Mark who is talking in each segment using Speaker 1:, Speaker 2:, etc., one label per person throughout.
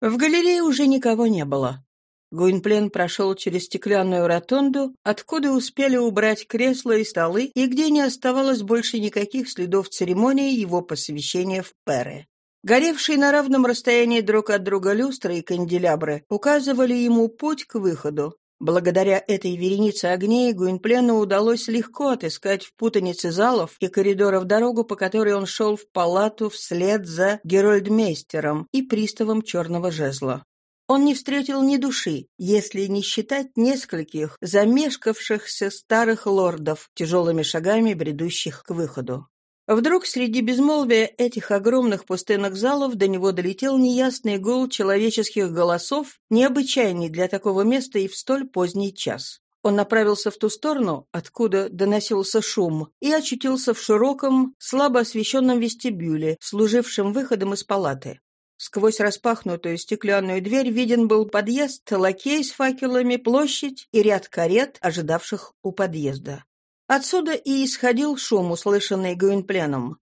Speaker 1: В галерее уже никого не было. Гуинплен прошел через стеклянную ротонду, откуда успели убрать кресла и столы, и где не оставалось больше никаких следов церемонии его посвящения в Перы. Горевшие на равном расстоянии друг от друга люстры и канделябры указывали ему путь к выходу. Благодаря этой веренице огней Гуинплену удалось легко отыскать в путанице залов и коридоров дорогу, по которой он шел в палату вслед за Герольдмейстером и приставом черного жезла. Он не встретил ни души, если не считать нескольких замешкавшихся старых лордов, тяжелыми шагами бредущих к выходу. Вдруг среди безмолвия этих огромных пустынных залов до него долетел неясный гул человеческих голосов, необычайный для такого места и в столь поздний час. Он направился в ту сторону, откуда доносился шум, и очутился в широком, слабо освещенном вестибюле, служившем выходом из палаты. Сквозь распахнутую стеклянную дверь виден был подъезд, лакей с факелами, площадь и ряд карет, ожидавших у подъезда. Отсюда и исходил шум, услышанный Гуинпленом.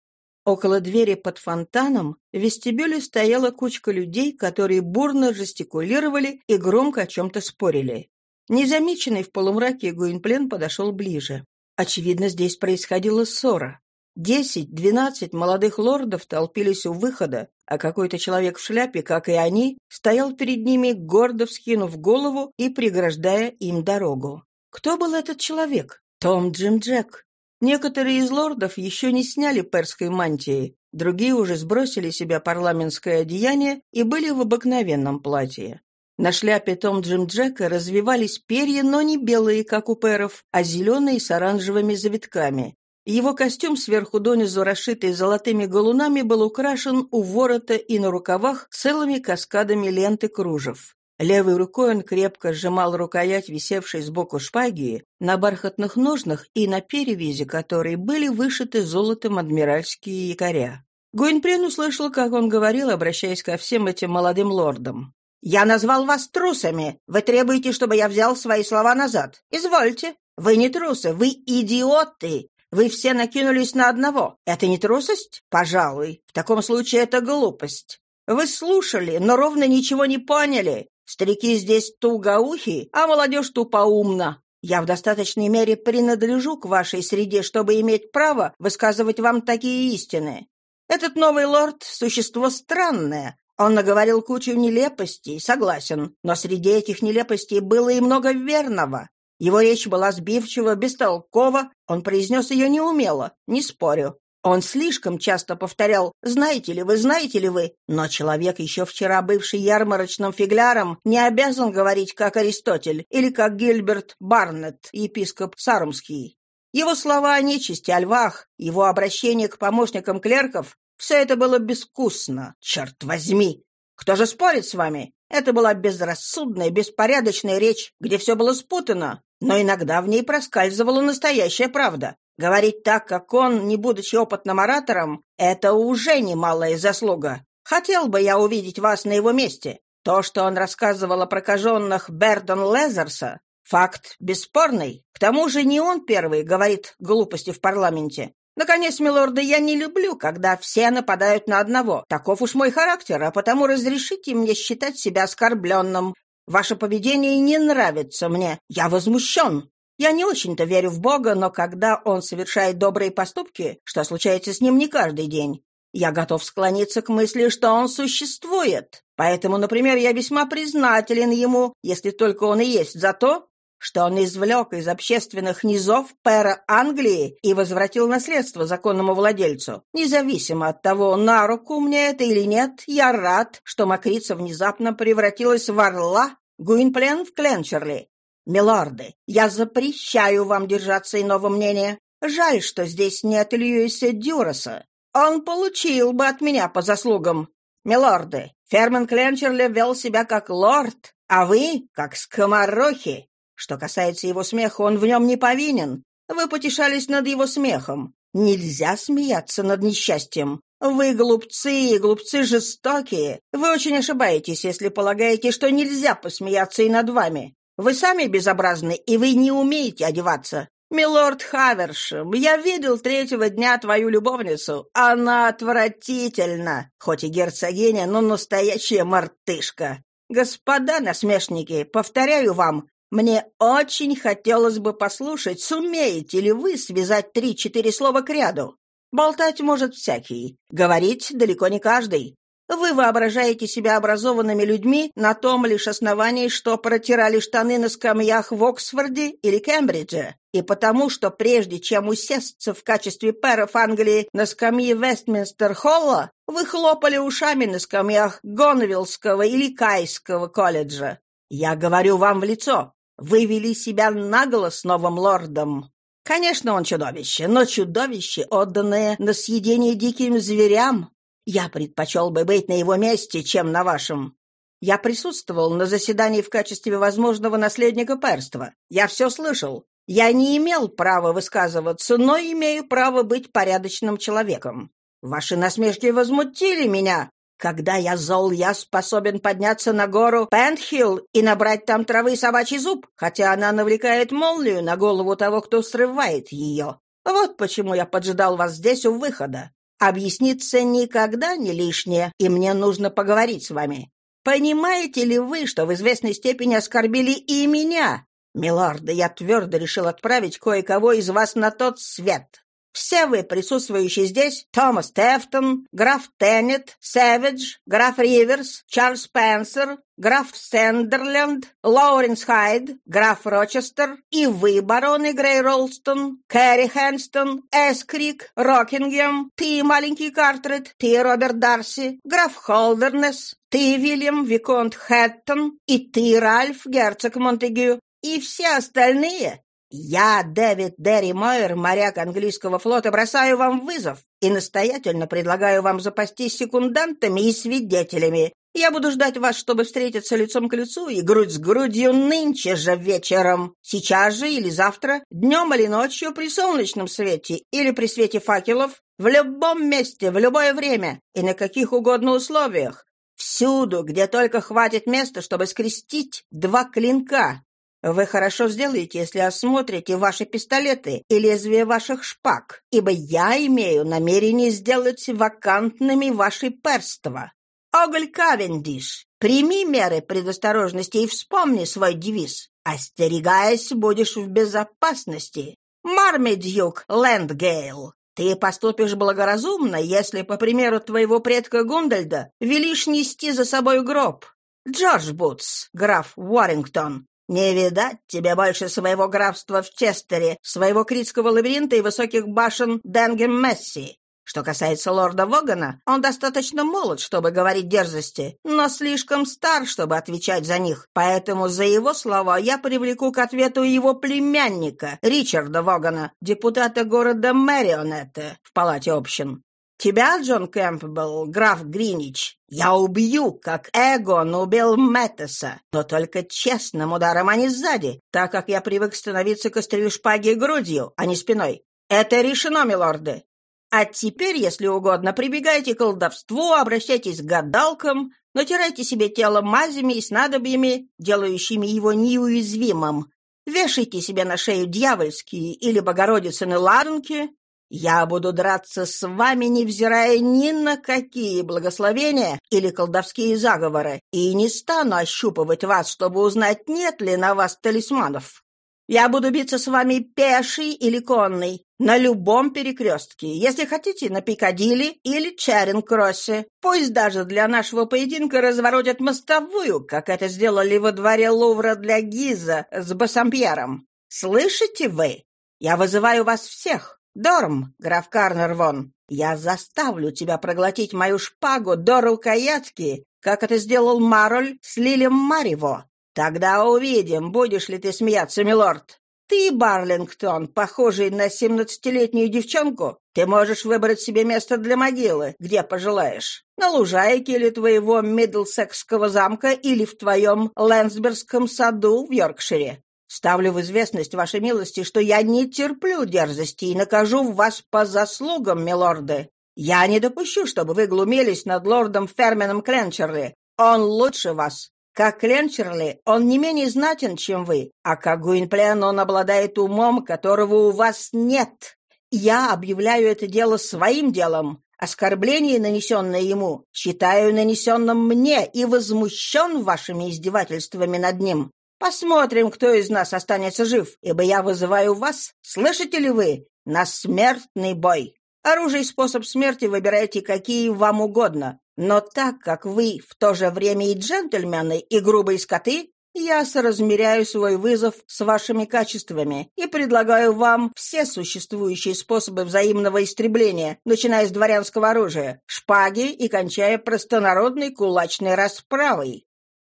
Speaker 1: Около двери под фонтаном в вестибюле стояла кучка людей, которые бурно жестикулировали и громко о чем-то спорили. Незамеченный в полумраке Гуинплен подошел ближе. Очевидно, здесь происходила ссора. Десять-двенадцать молодых лордов толпились у выхода, а какой-то человек в шляпе, как и они, стоял перед ними, гордо вскинув голову и преграждая им дорогу. Кто был этот человек? Том Джим Джек. Некоторые из лордов еще не сняли перской мантии, другие уже сбросили себя парламентское одеяние и были в обыкновенном платье. На шляпе Том Джим Джека развивались перья, но не белые, как у перов, а зеленые с оранжевыми завитками. Его костюм сверху донизу, расшитый золотыми галунами, был украшен у ворота и на рукавах целыми каскадами ленты кружев. Левой рукой он крепко сжимал рукоять, висевшей сбоку шпаги, на бархатных ножнах и на перевязи которой были вышиты золотом адмиральские якоря. Гуинпрен услышал, как он говорил, обращаясь ко всем этим молодым лордам. «Я назвал вас трусами. Вы требуете, чтобы я взял свои слова назад. Извольте. Вы не трусы, вы идиоты. Вы все накинулись на одного. Это не трусость? Пожалуй. В таком случае это глупость. Вы слушали, но ровно ничего не поняли. Старики здесь тугоухи, а молодежь тупоумна. Я в достаточной мере принадлежу к вашей среде, чтобы иметь право высказывать вам такие истины. Этот новый лорд — существо странное. Он наговорил кучу нелепостей, согласен, но среди этих нелепостей было и много верного. Его речь была сбивчива, бестолкова, он произнес ее неумело, не спорю. Он слишком часто повторял «Знаете ли вы, знаете ли вы?», но человек, еще вчера бывший ярмарочным фигляром, не обязан говорить, как Аристотель или как Гильберт Барнетт, епископ Сарумский. Его слова о нечисти, о львах, его обращение к помощникам клерков — все это было безвкусно, черт возьми. Кто же спорит с вами? Это была безрассудная, беспорядочная речь, где все было спутано, но иногда в ней проскальзывала настоящая правда. Говорить так, как он, не будучи опытным оратором, это уже немалая заслуга. Хотел бы я увидеть вас на его месте. То, что он рассказывал о прокаженных Бердон Лезерса, факт бесспорный. К тому же не он первый говорит глупости в парламенте. Наконец, милорды, я не люблю, когда все нападают на одного. Таков уж мой характер, а потому разрешите мне считать себя оскорбленным. Ваше поведение не нравится мне. Я возмущен. Я не очень-то верю в Бога, но когда он совершает добрые поступки, что случается с ним не каждый день, я готов склониться к мысли, что он существует. Поэтому, например, я весьма признателен ему, если только он и есть, за то, что он извлек из общественных низов пера Англии и возвратил наследство законному владельцу. Независимо от того, на руку мне это или нет, я рад, что Макрица внезапно превратилась в орла, Гуинплен в Кленчерли, «Милорды, я запрещаю вам держаться иного мнения. Жаль, что здесь нет Льюиса Дюраса. Он получил бы от меня по заслугам. Милорды, Фермен Кленчерли вел себя как лорд, а вы — как скоморохи. Что касается его смеха, он в нем не повинен. Вы потешались над его смехом. Нельзя смеяться над несчастьем. Вы глупцы, глупцы жестокие. Вы очень ошибаетесь, если полагаете, что нельзя посмеяться и над вами. Вы сами безобразны, и вы не умеете одеваться. «Милорд Хавершем, я видел третьего дня твою любовницу. Она отвратительна, хоть и герцогиня, но настоящая мартышка. Господа насмешники, повторяю вам, мне очень хотелось бы послушать, сумеете ли вы связать три-четыре слова к ряду. Болтать может всякий, говорить далеко не каждый. Вы воображаете себя образованными людьми на том лишь основании, что протирали штаны на скамьях в Оксфорде или Кембридже, и потому, что прежде чем усесться в качестве пэров Англии на скамье Вестминстер-Холла, вы хлопали ушами на скамьях Гонвиллского или Кайского колледжа. Я говорю вам в лицо, вы вели себя нагло с новым лордом. Конечно, он чудовище, но чудовище, отданное на съедение диким зверям, я предпочел бы быть на его месте, чем на вашем. Я присутствовал на заседании в качестве возможного наследника перства. Я все слышал. Я не имел права высказываться, но имею право быть порядочным человеком. Ваши насмешки возмутили меня. Когда я зол, я способен подняться на гору Пентхилл и набрать там травы собачий зуб, хотя она навлекает молнию на голову того, кто срывает ее. Вот почему я поджидал вас здесь у выхода. Объясниться никогда не лишнее, и мне нужно поговорить с вами. Понимаете ли вы, что в известной степени оскорбили и меня? Милорды, я твердо решил отправить кое-кого из вас на тот свет. Все вы, присутствующие здесь, Томас Тефтон, граф Теннет, Сэвидж, граф Риверс, Чарльз Спенсер, граф Сендерленд, Лоуренс Хайд, граф Рочестер и вы, бароны Грей Ролстон, Кэрри Хэнстон, Эскрик, Рокингем, ты, маленький Картрет, ты, Роберт Дарси, граф Холдернес, ты, Вильям Виконт Хэттон, и ты, Ральф, герцог Монтегю, и все остальные, я, Дэвид Дерри Мойер, моряк английского флота, бросаю вам вызов и настоятельно предлагаю вам запастись секундантами и свидетелями. Я буду ждать вас, чтобы встретиться лицом к лицу и грудь с грудью нынче же вечером, сейчас же или завтра, днем или ночью при солнечном свете или при свете факелов, в любом месте, в любое время и на каких угодно условиях. Всюду, где только хватит места, чтобы скрестить два клинка, вы хорошо сделаете, если осмотрите ваши пистолеты и лезвие ваших шпаг, ибо я имею намерение сделать вакантными ваши перства. Оголь Кавендиш, прими меры предосторожности и вспомни свой девиз. Остерегаясь, будешь в безопасности. Мармедюк Лэндгейл, ты поступишь благоразумно, если, по примеру твоего предка Гундальда, велишь нести за собой гроб. Джордж Бутс, граф Уоррингтон, не видать тебе больше своего графства в Честере, своего критского лабиринта и высоких башен Денгем-Месси. Что касается лорда Вогана, он достаточно молод, чтобы говорить дерзости, но слишком стар, чтобы отвечать за них. Поэтому за его слова я привлеку к ответу его племянника, Ричарда Вогана, депутата города Мэрионетте в Палате общин. Тебя, Джон Кэмпбелл, граф Гринич, я убью, как Эгон убил Мэттеса, но только честным ударом, а не сзади, так как я привык становиться к острию шпаги грудью, а не спиной. Это решено, милорды. А теперь, если угодно, прибегайте к колдовству, обращайтесь к гадалкам, натирайте себе тело мазями и снадобьями, делающими его неуязвимым. Вешайте себе на шею дьявольские или богородицыны ладанки, я буду драться с вами, невзирая ни на какие благословения или колдовские заговоры, и не стану ощупывать вас, чтобы узнать, нет ли на вас талисманов. Я буду биться с вами пеший или конный, на любом перекрестке, если хотите, на Пикадилли или Чаринг-Кроссе. Пусть даже для нашего поединка разворотят мостовую, как это сделали во дворе Лувра для Гиза с Бассампьером. Слышите вы? Я вызываю вас всех. «Дорм, граф Карнервон, я заставлю тебя проглотить мою шпагу до рукоятки, как это сделал Мароль с Лилем Мариво. Тогда увидим, будешь ли ты смеяться, милорд. Ты, Барлингтон, похожий на семнадцатилетнюю девчонку, ты можешь выбрать себе место для могилы, где пожелаешь. На лужайке или твоего Миддлсекского замка или в твоем Лэнсбергском саду в Йоркшире. Ставлю в известность вашей милости, что я не терплю дерзости и накажу вас по заслугам, милорды. Я не допущу, чтобы вы глумились над лордом Ферменом Кренчерли. Он лучше вас. Как Ленчерли он не менее знатен, чем вы, а как Гуинплен он обладает умом, которого у вас нет. Я объявляю это дело своим делом. Оскорбление, нанесенное ему, считаю нанесенным мне и возмущен вашими издевательствами над ним. Посмотрим, кто из нас останется жив, ибо я вызываю вас, слышите ли вы, на смертный бой. Оружие и способ смерти выбирайте какие вам угодно. Но так как вы в то же время и джентльмены, и грубые скоты, я соразмеряю свой вызов с вашими качествами и предлагаю вам все существующие способы взаимного истребления, начиная с дворянского оружия, шпаги и кончая простонародной кулачной расправой.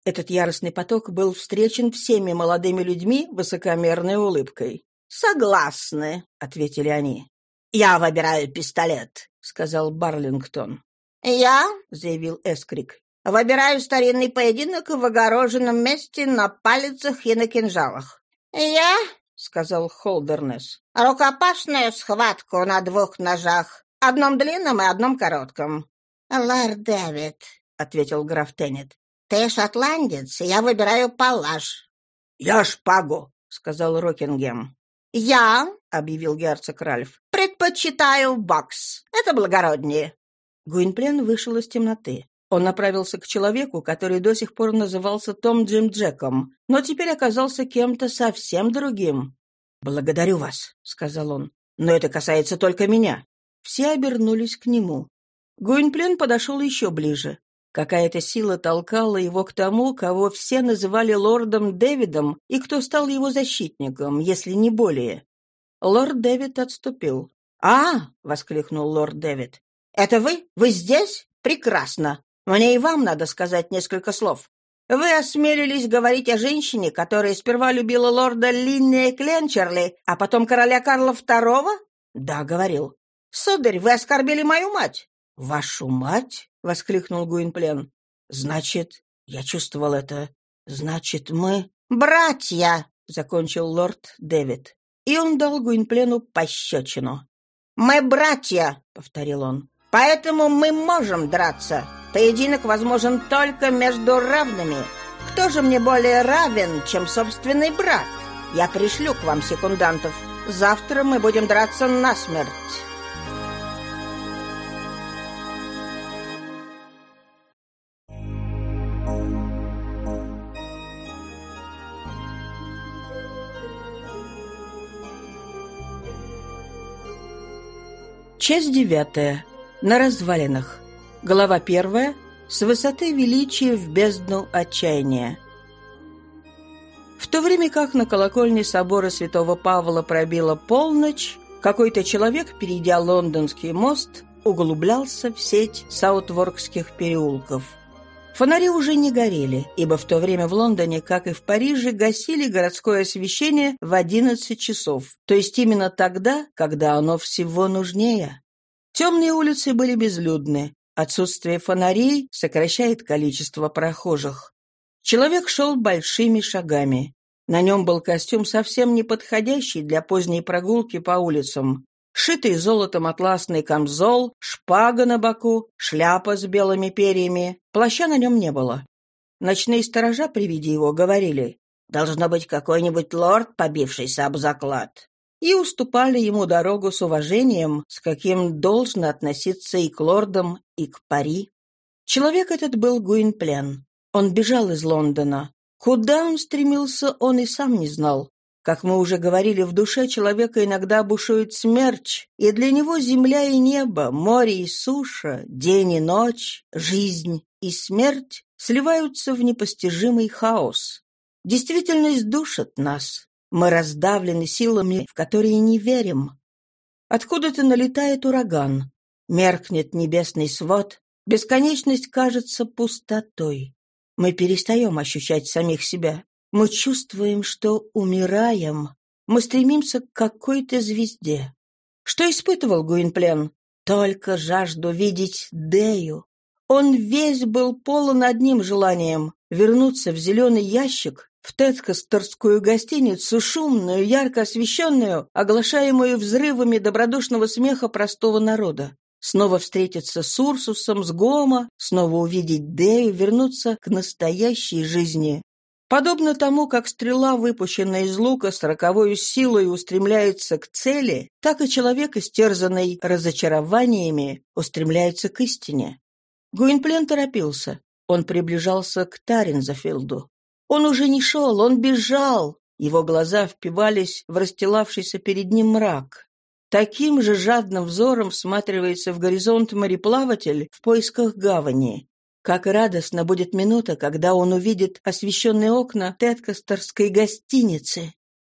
Speaker 1: Этот яростный поток был встречен всеми молодыми людьми высокомерной улыбкой. «Согласны», — ответили они. «Я выбираю пистолет», — сказал Барлингтон. «Я», — заявил Эскрик, — «выбираю старинный поединок в огороженном месте на палицах и на кинжалах». «Я», — сказал Холдернес, — «рукопашную схватку на двух ножах, одном длинном и одном коротком». «Лорд Дэвид», — ответил граф Теннет, «Ты шотландец, я выбираю палаш». «Я шпагу», — сказал Рокингем. «Я», — объявил герцог Ральф, — «предпочитаю бокс. Это благороднее». Гуинплен вышел из темноты. Он направился к человеку, который до сих пор назывался Том Джим Джеком, но теперь оказался кем-то совсем другим. «Благодарю вас», — сказал он, — «но это касается только меня». Все обернулись к нему. Гуинплен подошел еще ближе. Какая-то сила толкала его к тому, кого все называли лордом Дэвидом и кто стал его защитником, если не более. Лорд Дэвид отступил. «А!» — воскликнул лорд Дэвид. «Это вы? Вы здесь? Прекрасно! Мне и вам надо сказать несколько слов. Вы осмелились говорить о женщине, которая сперва любила лорда Линнея Кленчерли, а потом короля Карла II? Да, говорил. Сударь, вы оскорбили мою мать. Вашу мать? — воскликнул Гуинплен. «Значит, я чувствовал это. Значит, мы...» «Братья!» — закончил лорд Дэвид. И он дал Гуинплену пощечину. «Мы братья!» — повторил он. «Поэтому мы можем драться. Поединок возможен только между равными. Кто же мне более равен, чем собственный брат? Я пришлю к вам секундантов. Завтра мы будем драться насмерть». Часть девятая. На развалинах. Глава первая. С высоты величия в бездну отчаяния. В то время как на колокольне собора святого Павла пробила полночь, какой-то человек, перейдя лондонский мост, углублялся в сеть саутворкских переулков. Фонари уже не горели, ибо в то время в Лондоне, как и в Париже, гасили городское освещение в 11 часов, то есть именно тогда, когда оно всего нужнее. Темные улицы были безлюдны, отсутствие фонарей сокращает количество прохожих. Человек шел большими шагами. На нем был костюм совсем не подходящий для поздней прогулки по улицам. Шитый золотом атласный камзол, шпага на боку, шляпа с белыми перьями. Плаща на нем не было. Ночные сторожа при виде его говорили «Должно быть какой-нибудь лорд, побившийся об заклад» и уступали ему дорогу с уважением, с каким должно относиться и к лордам, и к пари. Человек этот был Гуинплен. Он бежал из Лондона. Куда он стремился, он и сам не знал. Как мы уже говорили, в душе человека иногда бушует смерч, и для него земля и небо, море и суша, день и ночь, жизнь и смерть сливаются в непостижимый хаос. Действительность душит нас. Мы раздавлены силами, в которые не верим. Откуда-то налетает ураган. Меркнет небесный свод. Бесконечность кажется пустотой. Мы перестаем ощущать самих себя. Мы чувствуем, что умираем. Мы стремимся к какой-то звезде. Что испытывал Гуинплен? Только жажду видеть Дею. Он весь был полон одним желанием — вернуться в зеленый ящик, в Тетхастерскую гостиницу, шумную, ярко освещенную, оглашаемую взрывами добродушного смеха простого народа. снова встретиться с Урсусом, с Гома, снова увидеть Дею, вернуться к настоящей жизни. Подобно тому, как стрела, выпущенная из лука с роковой силой, устремляется к цели, так и человек, истерзанный разочарованиями, устремляется к истине. Гуинплен торопился. Он приближался к Таринзафилду. Он уже не шел, он бежал. Его глаза впивались в расстилавшийся перед ним мрак. Таким же жадным взором всматривается в горизонт мореплаватель в поисках гавани. Как радостно будет минута, когда он увидит освещенные окна Теткастерской гостиницы.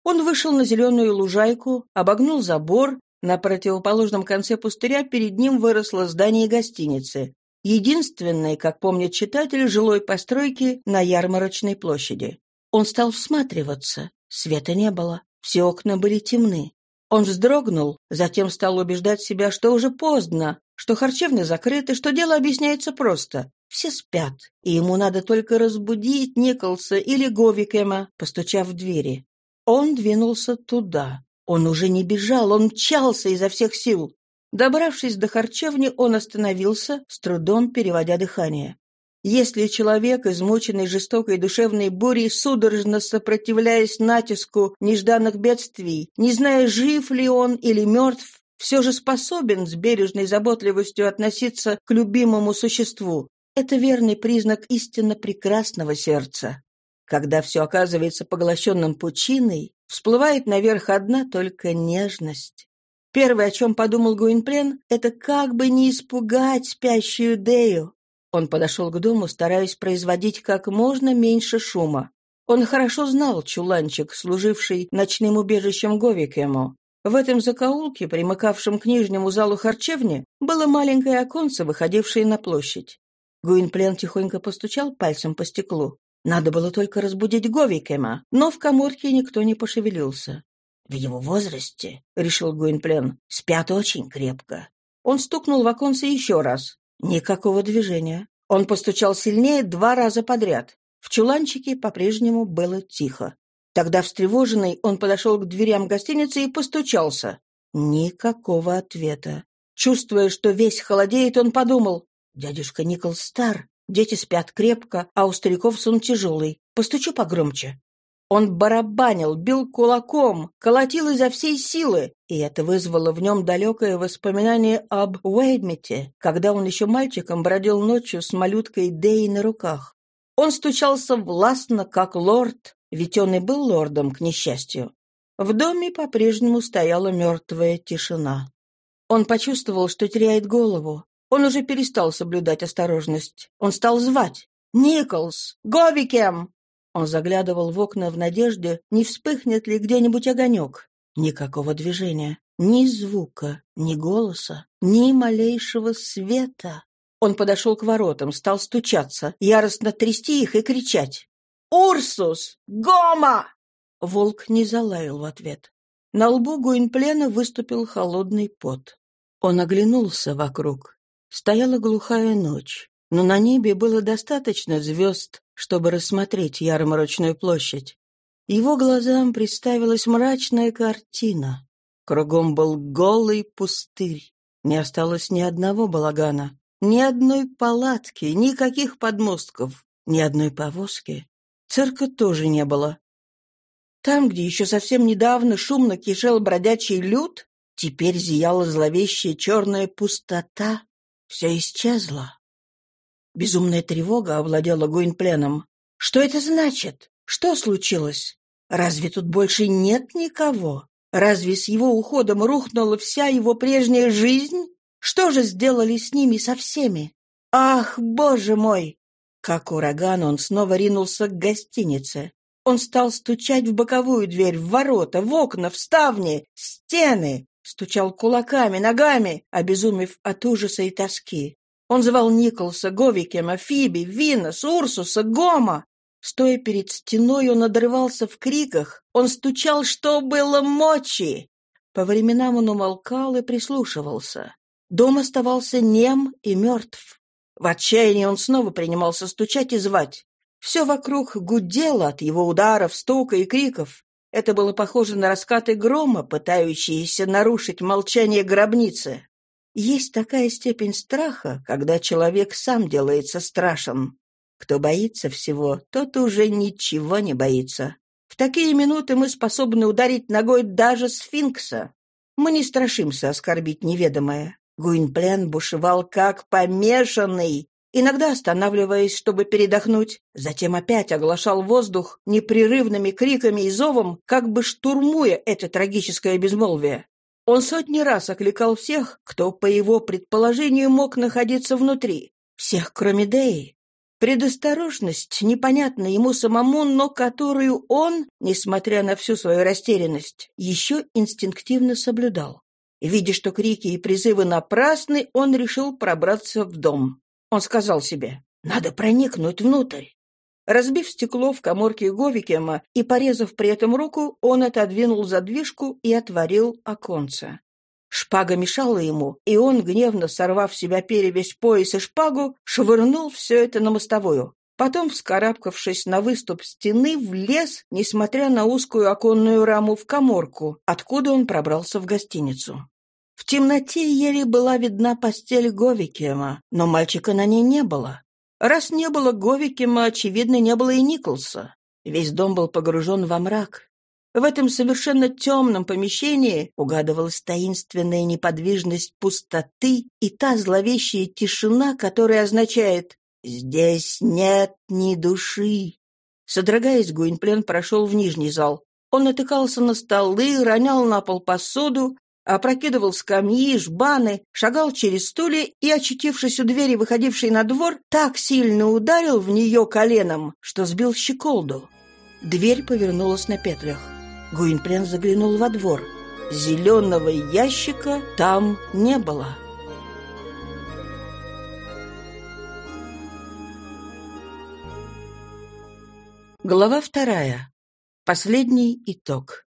Speaker 1: Он вышел на зеленую лужайку, обогнул забор, на противоположном конце пустыря перед ним выросло здание гостиницы, единственной, как помнит читатель, жилой постройки на ярмарочной площади. Он стал всматриваться. Света не было, все окна были темны. Он вздрогнул, затем стал убеждать себя, что уже поздно, что харчевни закрыты, что дело объясняется просто. Все спят, и ему надо только разбудить Николса или Говикема, постучав в двери. Он двинулся туда. Он уже не бежал, он мчался изо всех сил. Добравшись до харчевни, он остановился, с трудом переводя дыхание. Если человек, измученный жестокой душевной бурей, судорожно сопротивляясь натиску нежданных бедствий, не зная, жив ли он или мертв, все же способен с бережной заботливостью относиться к любимому существу, это верный признак истинно прекрасного сердца. Когда все оказывается поглощенным пучиной, всплывает наверх одна только нежность. Первое, о чем подумал Гуинплен, это как бы не испугать спящую Дею. Он подошел к дому, стараясь производить как можно меньше шума. Он хорошо знал чуланчик, служивший ночным убежищем Говикему. В этом закоулке, примыкавшем к нижнему залу харчевни, было маленькое оконце, выходившее на площадь. Гуинплен тихонько постучал пальцем по стеклу. Надо было только разбудить Говикема, но в коморке никто не пошевелился. «В его возрасте, — решил Гуинплен, — спят очень крепко». Он стукнул в оконце еще раз. Никакого движения. Он постучал сильнее два раза подряд. В чуланчике по-прежнему было тихо. Тогда, встревоженный, он подошел к дверям гостиницы и постучался. Никакого ответа. Чувствуя, что весь холодеет, он подумал. «Дядюшка Никол стар, дети спят крепко, а у стариков сон тяжелый. Постучу погромче». Он барабанил, бил кулаком, колотил изо всей силы, и это вызвало в нем далекое воспоминание об Уэйдмите, когда он еще мальчиком бродил ночью с малюткой Дей на руках. Он стучался властно, как лорд, ведь он и был лордом, к несчастью. В доме по-прежнему стояла мертвая тишина. Он почувствовал, что теряет голову. Он уже перестал соблюдать осторожность. Он стал звать. «Николс! Говикем!» Он заглядывал в окна в надежде, не вспыхнет ли где-нибудь огонек. Никакого движения, ни звука, ни голоса, ни малейшего света. Он подошел к воротам, стал стучаться, яростно трясти их и кричать. «Урсус! Гома!» Волк не залаял в ответ. На лбу Гуинплена выступил холодный пот. Он оглянулся вокруг. Стояла глухая ночь, но на небе было достаточно звезд, чтобы рассмотреть ярмарочную площадь. Его глазам представилась мрачная картина. Кругом был голый пустырь. Не осталось ни одного балагана, ни одной палатки, никаких подмостков, ни одной повозки. Цирка тоже не было. Там, где еще совсем недавно шумно кишел бродячий люд, теперь зияла зловещая черная пустота. Все исчезло. Безумная тревога овладела Гуинпленом. «Что это значит? Что случилось? Разве тут больше нет никого? Разве с его уходом рухнула вся его прежняя жизнь? Что же сделали с ними со всеми? Ах, боже мой!» Как ураган он снова ринулся к гостинице. Он стал стучать в боковую дверь, в ворота, в окна, в ставни, стены. Стучал кулаками, ногами, обезумев от ужаса и тоски. Он звал Николса, Говикема, Фиби, Винос, Урсуса, Гома. Стоя перед стеной, он надрывался в криках. Он стучал, что было мочи. По временам он умолкал и прислушивался. Дом оставался нем и мертв. В отчаянии он снова принимался стучать и звать. Все вокруг гудело от его ударов, стука и криков. Это было похоже на раскаты грома, пытающиеся нарушить молчание гробницы. Есть такая степень страха, когда человек сам делается страшен. Кто боится всего, тот уже ничего не боится. В такие минуты мы способны ударить ногой даже сфинкса. Мы не страшимся оскорбить неведомое. Гуинплен бушевал как помешанный, иногда останавливаясь, чтобы передохнуть, затем опять оглашал воздух непрерывными криками и зовом, как бы штурмуя это трагическое безмолвие. Он сотни раз окликал всех, кто, по его предположению, мог находиться внутри. Всех, кроме Деи. Предосторожность, непонятна ему самому, но которую он, несмотря на всю свою растерянность, еще инстинктивно соблюдал. Видя, что крики и призывы напрасны, он решил пробраться в дом. Он сказал себе, «Надо проникнуть внутрь». Разбив стекло в коморке Говикема и порезав при этом руку, он отодвинул задвижку и отворил оконце. Шпага мешала ему, и он, гневно сорвав с себя перевязь пояс и шпагу, швырнул все это на мостовую. Потом, вскарабкавшись на выступ стены, влез, несмотря на узкую оконную раму, в коморку, откуда он пробрался в гостиницу. В темноте еле была видна постель Говикема, но мальчика на ней не было. Раз не было Говикема, очевидно, не было и Николса. Весь дом был погружен во мрак. В этом совершенно темном помещении угадывалась таинственная неподвижность пустоты и та зловещая тишина, которая означает «здесь нет ни души». Содрогаясь, Гуинплен прошел в нижний зал. Он натыкался на столы, ронял на пол посуду, опрокидывал скамьи, жбаны, шагал через стулья и, очутившись у двери, выходившей на двор, так сильно ударил в нее коленом, что сбил щеколду. Дверь повернулась на петлях. Гуинплен заглянул во двор. Зеленого ящика там не было. Глава вторая. Последний итог.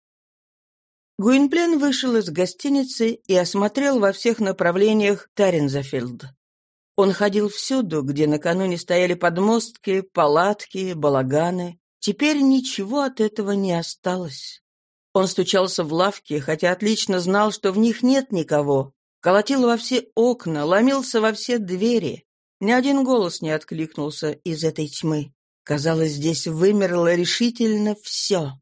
Speaker 1: Гуинплен вышел из гостиницы и осмотрел во всех направлениях Тарензафилд. Он ходил всюду, где накануне стояли подмостки, палатки, балаганы. Теперь ничего от этого не осталось. Он стучался в лавки, хотя отлично знал, что в них нет никого. Колотил во все окна, ломился во все двери. Ни один голос не откликнулся из этой тьмы. Казалось, здесь вымерло решительно все.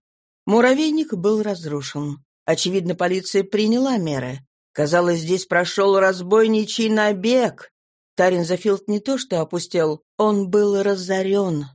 Speaker 1: Муравейник был разрушен. Очевидно, полиция приняла меры. Казалось, здесь прошел разбойничий набег. Таринзафилд не то что опустел, он был разорен.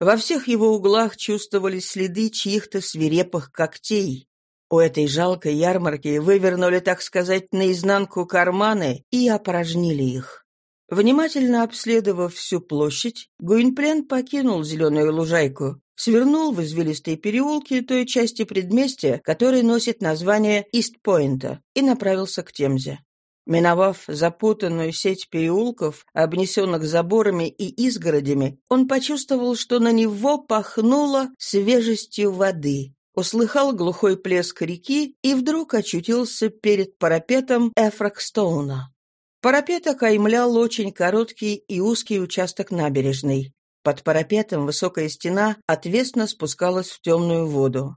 Speaker 1: Во всех его углах чувствовались следы чьих-то свирепых когтей. У этой жалкой ярмарки вывернули, так сказать, наизнанку карманы и опорожнили их. Внимательно обследовав всю площадь, Гуинплен покинул зеленую лужайку свернул в извилистые переулки той части предместья, который носит название Истпойнта, и направился к Темзе. Миновав запутанную сеть переулков, обнесенных заборами и изгородями, он почувствовал, что на него пахнуло свежестью воды, услыхал глухой плеск реки и вдруг очутился перед парапетом Эфракстоуна. Парапет окаймлял очень короткий и узкий участок набережной. Под парапетом высокая стена отвесно спускалась в темную воду.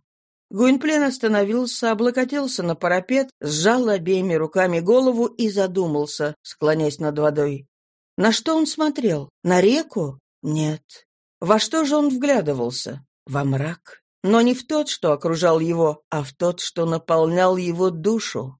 Speaker 1: Гуинплен остановился, облокотился на парапет, сжал обеими руками голову и задумался, склоняясь над водой. На что он смотрел? На реку? Нет. Во что же он вглядывался? Во мрак. Но не в тот, что окружал его, а в тот, что наполнял его душу.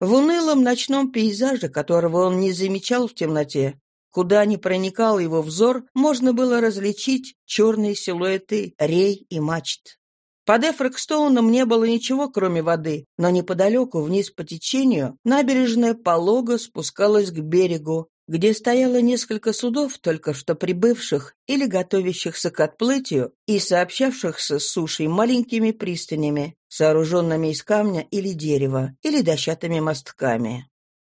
Speaker 1: В унылом ночном пейзаже, которого он не замечал в темноте, Куда ни проникал его взор, можно было различить черные силуэты рей и мачт. Под Эфрекстоуном не было ничего, кроме воды, но неподалеку, вниз по течению, набережная полого спускалась к берегу, где стояло несколько судов, только что прибывших или готовящихся к отплытию и сообщавшихся с сушей маленькими пристанями, сооруженными из камня или дерева, или дощатыми мостками.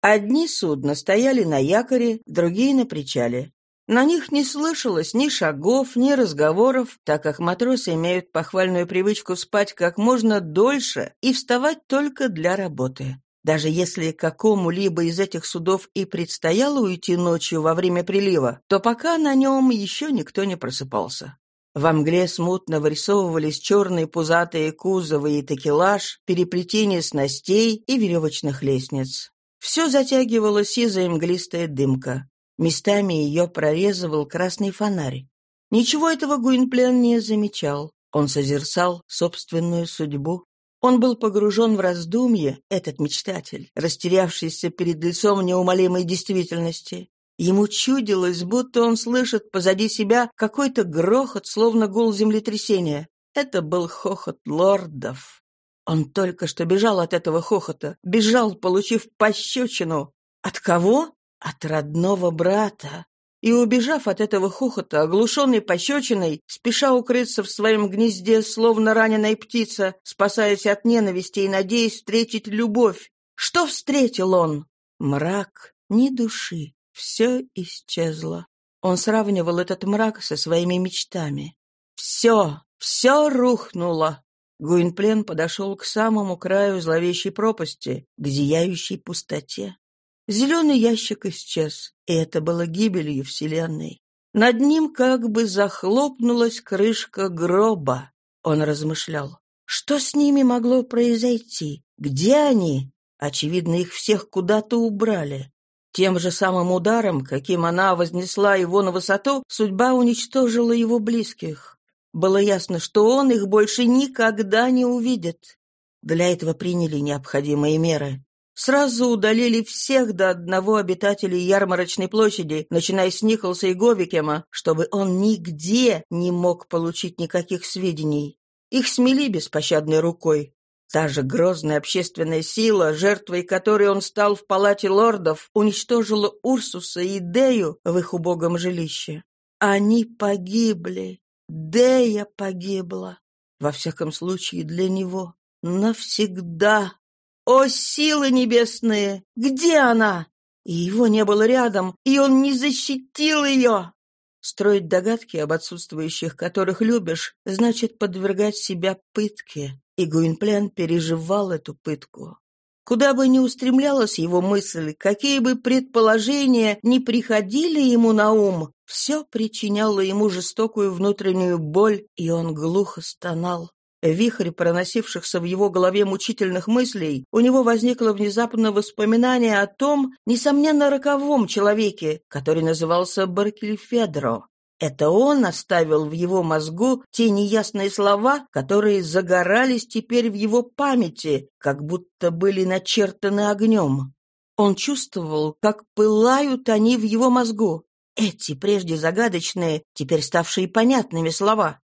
Speaker 1: Одни судна стояли на якоре, другие на причале. На них не слышалось ни шагов, ни разговоров, так как матросы имеют похвальную привычку спать как можно дольше и вставать только для работы. Даже если какому-либо из этих судов и предстояло уйти ночью во время прилива, то пока на нем еще никто не просыпался. Во мгле смутно вырисовывались черные пузатые кузовы и такелаж, переплетение снастей и веревочных лестниц. Все затягивала сизая мглистая дымка. Местами ее прорезывал красный фонарь. Ничего этого Гуинплен не замечал. Он созерцал собственную судьбу. Он был погружен в раздумье, этот мечтатель, растерявшийся перед лицом неумолимой действительности. Ему чудилось, будто он слышит позади себя какой-то грохот, словно гул землетрясения. Это был хохот лордов. Он только что бежал от этого хохота, бежал, получив пощечину. От кого? От родного брата. И, убежав от этого хохота, оглушенный пощечиной, спеша укрыться в своем гнезде, словно раненая птица, спасаясь от ненависти и надеясь встретить любовь. Что встретил он? Мрак, ни души. Все исчезло. Он сравнивал этот мрак со своими мечтами. Все, все рухнуло. Гуинплен подошел к самому краю зловещей пропасти, к зияющей пустоте. Зеленый ящик исчез, и это было гибелью Вселенной. Над ним как бы захлопнулась крышка гроба. Он размышлял. Что с ними могло произойти? Где они? Очевидно, их всех куда-то убрали. Тем же самым ударом, каким она вознесла его на высоту, судьба уничтожила его близких. Было ясно, что он их больше никогда не увидит. Для этого приняли необходимые меры. Сразу удалили всех до одного обитателей ярмарочной площади, начиная с Николса и Говикема, чтобы он нигде не мог получить никаких сведений. Их смели беспощадной рукой. Та же грозная общественная сила, жертвой которой он стал в палате лордов, уничтожила Урсуса и Дею в их убогом жилище. Они погибли. Дея погибла. Во всяком случае, для него. Навсегда. «О, силы небесные! Где она?» И его не было рядом, и он не защитил ее. Строить догадки об отсутствующих, которых любишь, значит подвергать себя пытке. И Гуинплен переживал эту пытку. Куда бы ни устремлялась его мысль, какие бы предположения ни приходили ему на ум, все причиняло ему жестокую внутреннюю боль, и он глухо стонал. Вихрь проносившихся в его голове мучительных мыслей, у него возникло внезапно воспоминание о том, несомненно, роковом человеке, который назывался Баркельфедро. Это он оставил в его мозгу те неясные слова, которые загорались теперь в его памяти, как будто были начертаны огнем. Он чувствовал, как пылают они в его мозгу. Эти прежде загадочные, теперь ставшие понятными слова.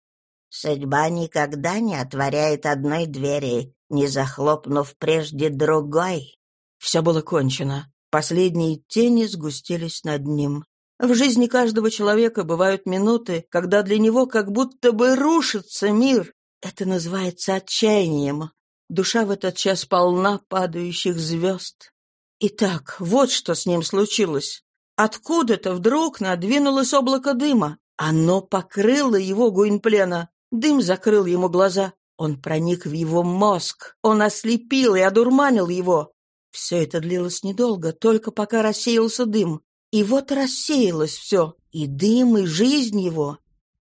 Speaker 2: Судьба никогда не отворяет одной двери, не захлопнув прежде другой.
Speaker 1: Все было кончено. Последние тени сгустились над ним. В жизни каждого человека бывают минуты, когда для него как будто бы рушится мир. Это называется отчаянием. Душа в этот час полна падающих звезд. Итак, вот что с ним случилось. Откуда-то вдруг надвинулось облако дыма. Оно покрыло его Гуинплена. Дым закрыл ему глаза. Он проник в его мозг. Он ослепил и одурманил его. Все это длилось недолго, только пока рассеялся дым. И вот рассеялось все. И дым, и жизнь его.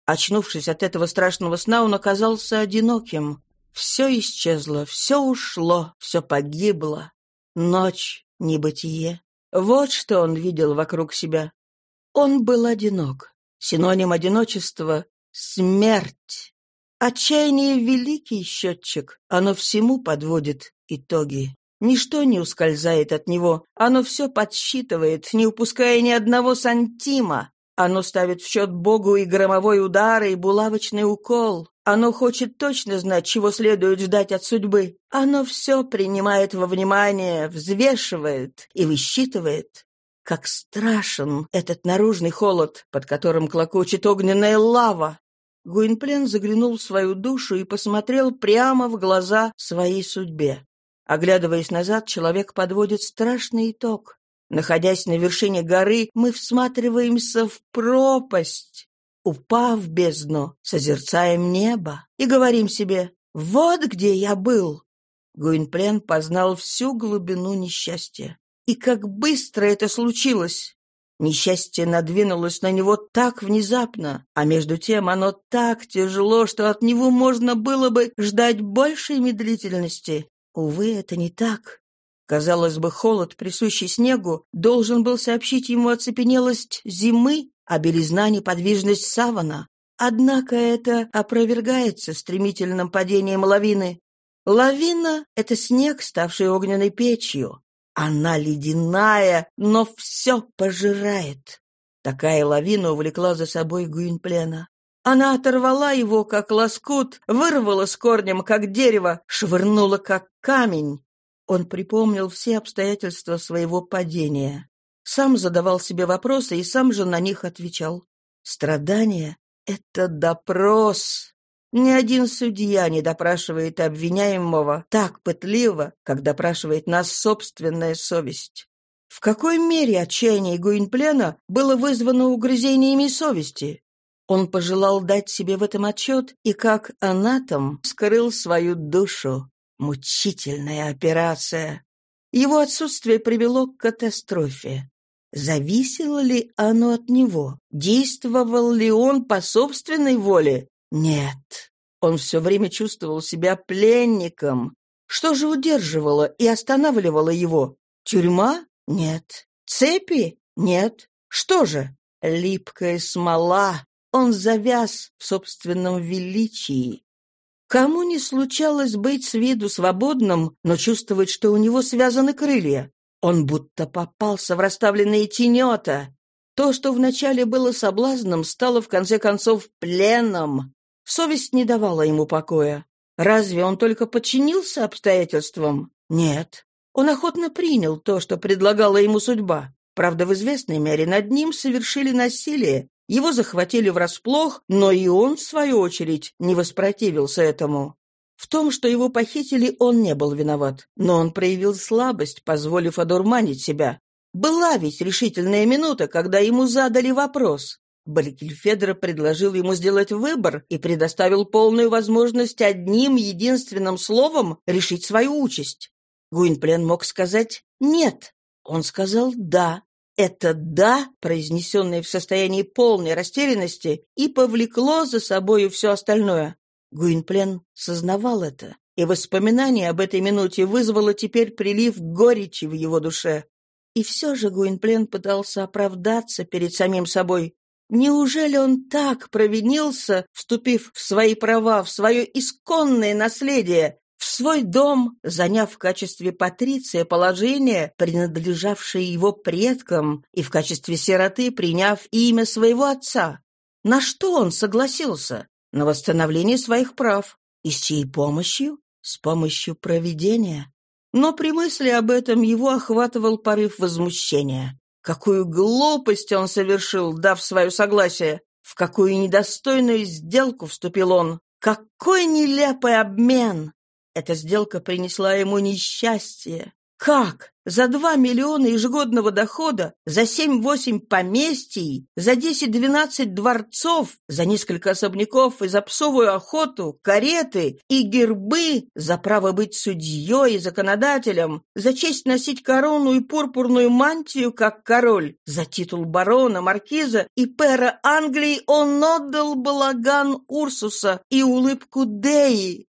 Speaker 1: Очнувшись от этого страшного сна, он оказался одиноким. Все исчезло, все ушло, все погибло. Ночь, небытие. Вот что он видел вокруг себя. Он был одинок. Синоним одиночества — смерть. Отчаяние — великий счетчик, оно всему подводит итоги. Ничто не ускользает от него, оно все подсчитывает, не упуская ни одного сантима. Оно ставит в счет Богу и громовой удар, и булавочный укол. Оно хочет точно знать, чего следует ждать от судьбы. Оно все принимает во внимание, взвешивает и высчитывает. Как страшен этот наружный холод, под которым клокочет огненная лава. Гуинплен заглянул в свою душу и посмотрел прямо в глаза своей судьбе. Оглядываясь назад, человек подводит страшный итог. Находясь на вершине горы, мы всматриваемся в пропасть. Упав в бездну, созерцаем небо и говорим себе «Вот где я был». Гуинплен познал всю глубину несчастья. И как быстро это случилось! Несчастье надвинулось на него так внезапно, а между тем оно так тяжело, что от него можно было бы ждать большей медлительности. Увы, это не так. Казалось бы, холод, присущий снегу, должен был сообщить ему оцепенелость зимы, а белизна — неподвижность савана. Однако это опровергается стремительным падением лавины. Лавина — это снег, ставший огненной печью. Она ледяная, но все пожирает. Такая лавина увлекла за собой Гуинплена. Она оторвала его, как лоскут, вырвала с корнем, как дерево, швырнула, как камень. Он припомнил все обстоятельства своего падения. Сам задавал себе вопросы и сам же на них отвечал. Страдание — это допрос. Ни один судья не допрашивает обвиняемого так пытливо, как допрашивает нас собственная совесть. В какой мере отчаяние Гуинплена было вызвано угрызениями совести? Он пожелал дать себе в этом отчет и как анатом скрыл свою душу. Мучительная операция. Его отсутствие привело к катастрофе. Зависело ли оно от него? Действовал ли он по собственной воле? Нет. Он все время чувствовал себя пленником. Что же удерживало и останавливало его? Тюрьма? Нет. Цепи? Нет. Что же? Липкая смола. Он завяз в собственном величии. Кому не случалось быть с виду свободным, но чувствовать, что у него связаны крылья? Он будто попался в расставленные тенета. То, что вначале было соблазном, стало в конце концов пленом. Совесть не давала ему покоя. Разве он только подчинился обстоятельствам? Нет. Он охотно принял то, что предлагала ему судьба. Правда, в известной мере над ним совершили насилие. Его захватили врасплох, но и он, в свою очередь, не воспротивился этому. В том, что его похитили, он не был виноват, но он проявил слабость, позволив одурманить себя. Была ведь решительная минута, когда ему задали вопрос. Баркельфедро предложил ему сделать выбор и предоставил полную возможность одним единственным словом решить свою участь. Гуинплен мог сказать «нет». Он сказал «да». Это «да», произнесенное в состоянии полной растерянности, и повлекло за собою все остальное. Гуинплен сознавал это, и воспоминание об этой минуте вызвало теперь прилив горечи в его душе. И все же Гуинплен пытался оправдаться перед самим собой. Неужели он так провинился, вступив в свои права, в свое исконное наследие, в свой дом, заняв в качестве патриция положение, принадлежавшее его предкам, и в качестве сироты приняв имя своего отца? На что он согласился? На восстановление своих прав. И с чьей помощью? С помощью провидения. Но при мысли об этом его охватывал порыв возмущения. Какую глупость он совершил, дав свое согласие! В какую недостойную сделку вступил он! Какой нелепый обмен! Эта сделка принесла ему несчастье. Как? За два миллиона ежегодного дохода, за семь-восемь поместий, за десять-двенадцать дворцов, за несколько особняков и за псовую охоту, кареты и гербы, за право быть судьей и законодателем, за честь носить корону и пурпурную мантию, как король, за титул барона, маркиза и пера Англии он отдал балаган Урсуса и улыбку Деи,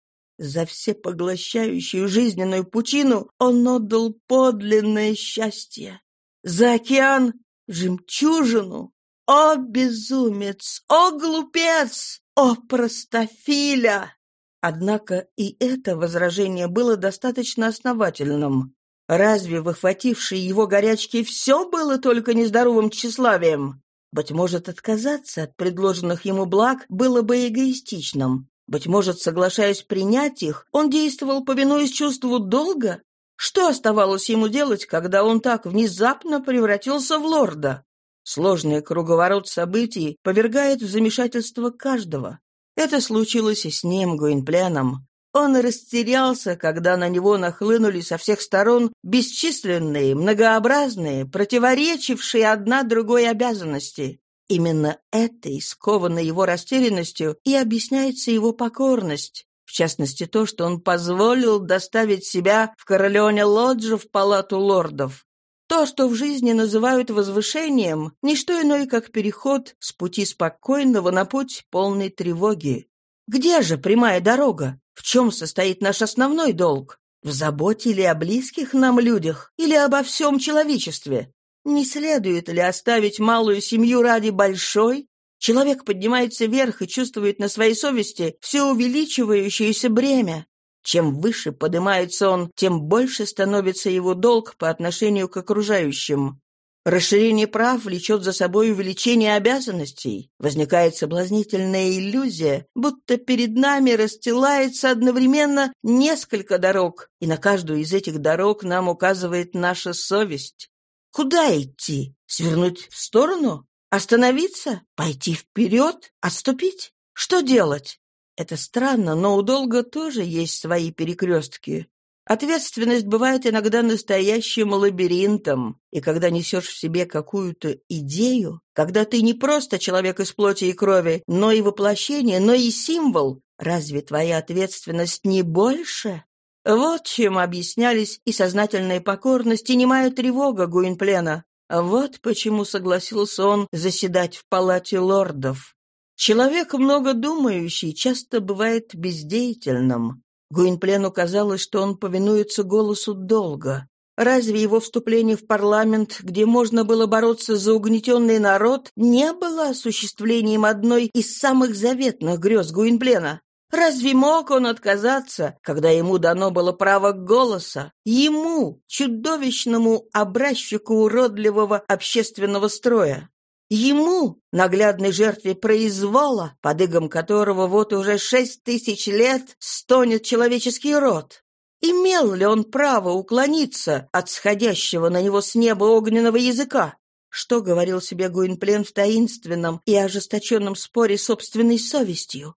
Speaker 1: за всепоглощающую жизненную пучину он отдал подлинное счастье. За океан — жемчужину. О, безумец! О, глупец! О, простофиля! Однако и это возражение было достаточно основательным. Разве выхвативший его горячки все было только нездоровым тщеславием? Быть может, отказаться от предложенных ему благ было бы эгоистичным. Быть может, соглашаясь принять их, он действовал, повинуясь чувству долга? Что оставалось ему делать, когда он так внезапно превратился в лорда? Сложный круговорот событий повергает в замешательство каждого. Это случилось и с ним, Гуинпленом. Он растерялся, когда на него нахлынули со всех сторон бесчисленные, многообразные, противоречившие одна другой обязанности. Именно этой, скованной его растерянностью, и объясняется его покорность. В частности, то, что он позволил доставить себя в Королеоне Лоджа в палату лордов. То, что в жизни называют возвышением, не что иное, как переход с пути спокойного на путь полной тревоги. Где же прямая дорога? В чем состоит наш основной долг? В заботе ли о близких нам людях или обо всем человечестве? Не следует ли оставить малую семью ради большой? Человек поднимается вверх и чувствует на своей совести все увеличивающееся бремя. Чем выше поднимается он, тем больше становится его долг по отношению к окружающим. Расширение прав влечет за собой увеличение обязанностей. Возникает соблазнительная иллюзия, будто перед нами расстилается одновременно несколько дорог, и на каждую из этих дорог нам указывает наша совесть. Куда идти? Свернуть в сторону? Остановиться? Пойти вперед? Отступить? Что делать? Это странно, но у долга тоже есть свои перекрестки. Ответственность бывает иногда настоящим лабиринтом, и когда несешь в себе какую-то идею, когда ты не просто человек из плоти и крови, но и воплощение, но и символ, разве твоя ответственность не больше? Вот чем объяснялись и сознательная покорность, и немая тревога Гуинплена. Вот почему согласился он заседать в палате лордов. Человек, много думающий, часто бывает бездеятельным. Гуинплену казалось, что он повинуется голосу долго. Разве его вступление в парламент, где можно было бороться за угнетенный народ, не было осуществлением одной из самых заветных грез Гуинплена? Разве мог он отказаться, когда ему дано было право голоса? Ему, чудовищному образчику уродливого общественного строя? Ему, наглядной жертве произвола, под игом которого вот уже шесть тысяч лет стонет человеческий род. Имел ли он право уклониться от сходящего на него с неба огненного языка? Что говорил себе Гуинплен в таинственном и ожесточенном споре собственной совестью?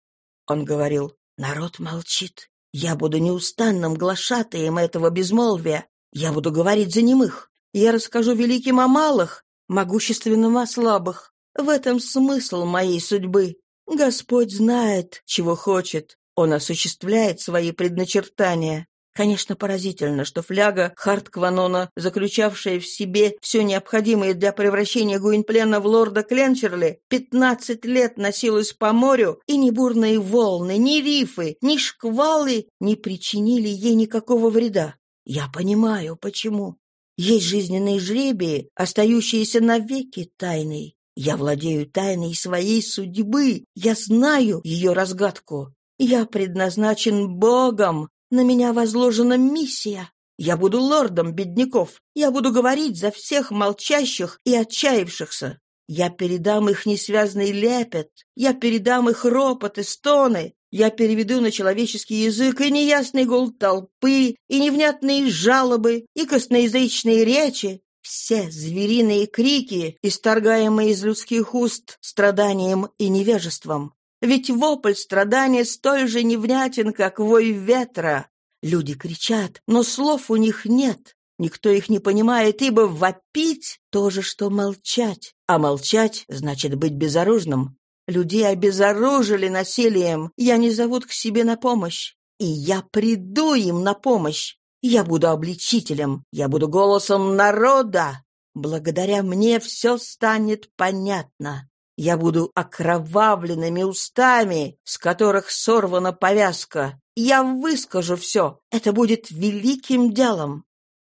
Speaker 1: Он говорил, народ молчит. Я буду неустанным глашатаем этого безмолвия. Я буду говорить за немых. Я расскажу великим о малых, могущественным о слабых. В этом смысл моей судьбы. Господь знает, чего хочет. Он осуществляет свои предначертания. Конечно, поразительно, что фляга Харткванона, заключавшая в себе все необходимое для превращения Гуинплена в лорда Кленчерли, пятнадцать лет носилась по морю, и ни бурные волны, ни рифы, ни шквалы не причинили ей никакого вреда. Я понимаю, почему. Есть жизненные жребии, остающиеся навеки тайной. Я владею тайной своей судьбы, я знаю ее разгадку. Я предназначен Богом, на меня возложена миссия. Я буду лордом бедняков. Я буду говорить за всех молчащих и отчаявшихся. Я передам их несвязный лепет. Я передам их ропот и стоны. Я переведу на человеческий язык и неясный гул толпы, и невнятные жалобы, и косноязычные речи, все звериные крики, исторгаемые из людских уст страданием и невежеством. Ведь вопль страдания столь же невнятен, как вой ветра. Люди кричат, но слов у них нет. Никто их не понимает, ибо вопить — то же, что молчать. А молчать — значит быть безоружным. Людей обезоружили насилием, я не зовут к себе на помощь. И я приду им на помощь. Я буду обличителем, я буду голосом народа. Благодаря мне все станет понятно. Я буду окровавленными устами, с которых сорвана повязка. Я выскажу все. Это будет великим делом.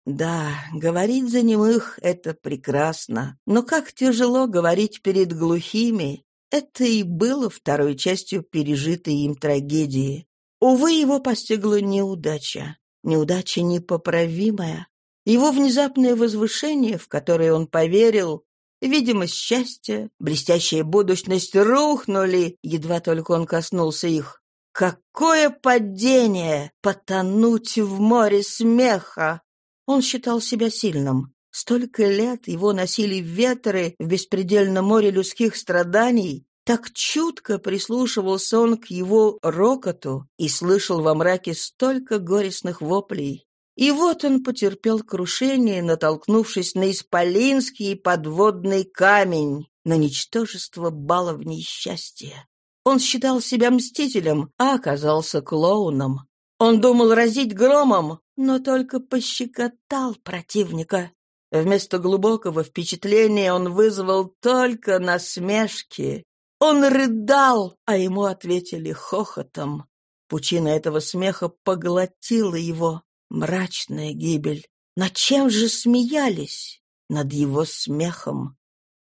Speaker 1: Да, говорить за немых — это прекрасно. Но как тяжело говорить перед глухими. Это и было второй частью пережитой им трагедии. Увы, его постигла неудача. Неудача непоправимая. Его внезапное возвышение, в которое он поверил, Видимость счастья, блестящая будущность рухнули, едва только он коснулся их. Какое падение! Потонуть в море смеха! Он считал себя сильным. Столько лет его носили ветры в беспредельном море людских страданий. Так чутко прислушивался он к его рокоту и слышал во мраке столько горестных воплей. И вот он потерпел крушение, натолкнувшись на исполинский подводный камень, на ничтожество баловней счастья. Он считал себя мстителем, а оказался клоуном. Он думал разить громом, но только пощекотал противника. Вместо глубокого впечатления он вызвал только насмешки. Он рыдал, а ему ответили хохотом. Пучина этого смеха поглотила его. Мрачная гибель. Над чем же смеялись? Над его смехом.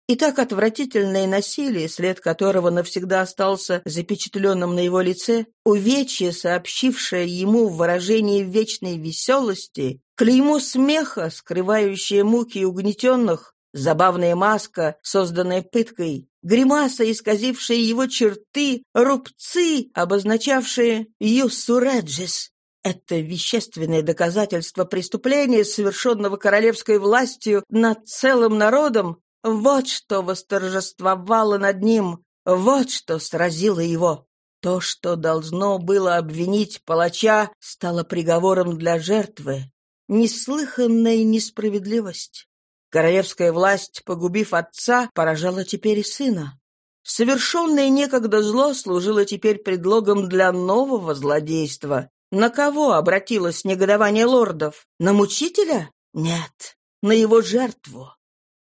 Speaker 1: И так отвратительное насилие, след которого навсегда остался запечатленным на его лице, увечье, сообщившее ему в выражении вечной веселости, клеймо смеха, скрывающее муки угнетенных, забавная маска, созданная пыткой, гримаса, исказившая его черты, рубцы, обозначавшие «юссуреджис», это вещественное доказательство преступления, совершенного королевской властью над целым народом, вот что восторжествовало над ним, вот что сразило его. То, что должно было обвинить палача, стало приговором для жертвы. Неслыханная несправедливость. Королевская власть, погубив отца, поражала теперь и сына. Совершенное некогда зло служило теперь предлогом для нового злодейства. На кого обратилось негодование лордов? На мучителя? Нет, на его жертву.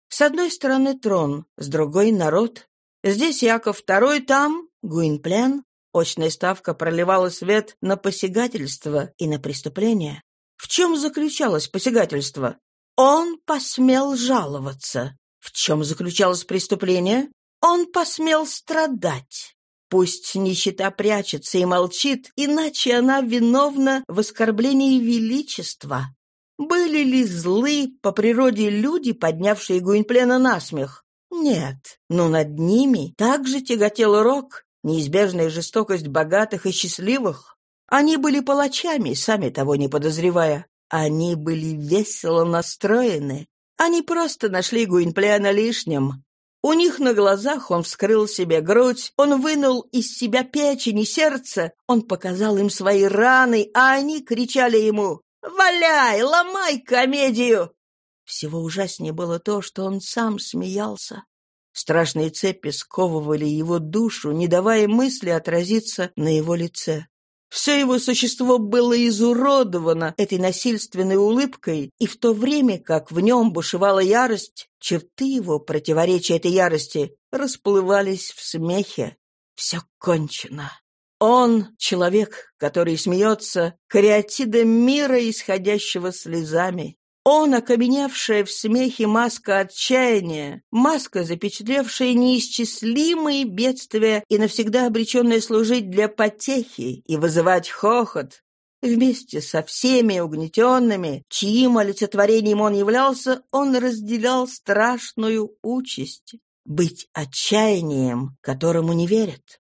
Speaker 1: С одной стороны трон, с другой — народ. Здесь Яков II, там — Гуинплен. Очная ставка проливала свет на посягательство и на преступление. В чем заключалось посягательство? Он посмел жаловаться. В чем заключалось преступление? Он посмел страдать. Пусть нищета прячется и молчит, иначе она виновна в оскорблении величества. Были ли злы по природе люди, поднявшие Гуинплена на смех? Нет, но над ними также тяготел рок, неизбежная жестокость богатых и счастливых. Они были палачами, сами того не подозревая. Они были весело настроены. Они просто нашли Гуинплена лишним. У них на глазах он вскрыл себе грудь, он вынул из себя печень и сердце, он показал им свои раны, а они кричали ему Валяй, ломай комедию!» Всего ужаснее было то, что он сам смеялся. Страшные цепи сковывали его душу, не давая мысли отразиться на его лице. Все его существо было изуродовано этой насильственной улыбкой, и в то время, как в нем бушевала ярость, черты его, противоречия этой ярости, расплывались в смехе. Все кончено. Он — человек, который смеется, кариатидом мира, исходящего слезами. Он, окаменевшая в смехе маска отчаяния, маска, запечатлевшая неисчислимые бедствия и навсегда обреченная служить для потехи и вызывать хохот. Вместе со всеми угнетенными, чьим олицетворением он являлся, он разделял страшную участь — быть отчаянием, которому не верят.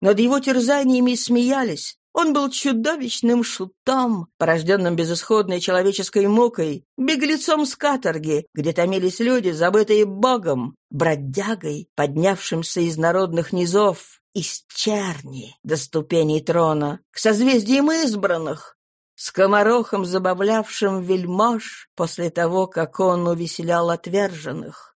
Speaker 1: Над его терзаниями смеялись. Он был чудовищным шутом, порожденным безысходной человеческой мукой, беглецом с каторги, где томились люди, забытые Богом, бродягой, поднявшимся из народных низов, из черни до ступеней трона, к созвездиям избранных, скоморохом, забавлявшим вельмож после того, как он увеселял отверженных.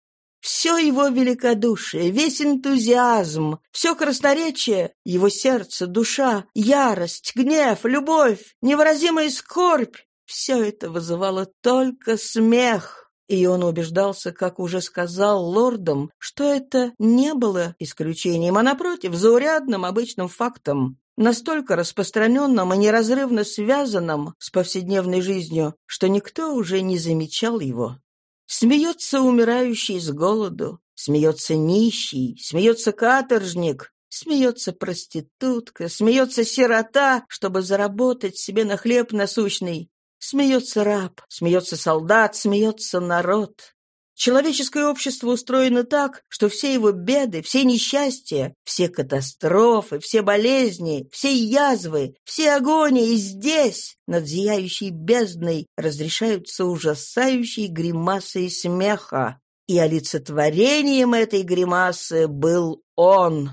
Speaker 1: Все его великодушие, весь энтузиазм, все красноречие, его сердце, душа, ярость, гнев, любовь, невыразимая скорбь — все это вызывало только смех. И он убеждался, как уже сказал лордам, что это не было исключением, а, напротив, заурядным обычным фактом, настолько распространенным и неразрывно связанным с повседневной жизнью, что никто уже не замечал его. Смеется умирающий с голоду, смеется нищий, смеется каторжник, смеется проститутка, смеется сирота, чтобы заработать себе на хлеб насущный, смеется раб, смеется солдат, смеется народ. Человеческое общество устроено так, что все его беды, все несчастья, все катастрофы, все болезни, все язвы, все агонии здесь, над зияющей бездной, разрешаются ужасающей гримасой смеха. И олицетворением этой гримасы был он,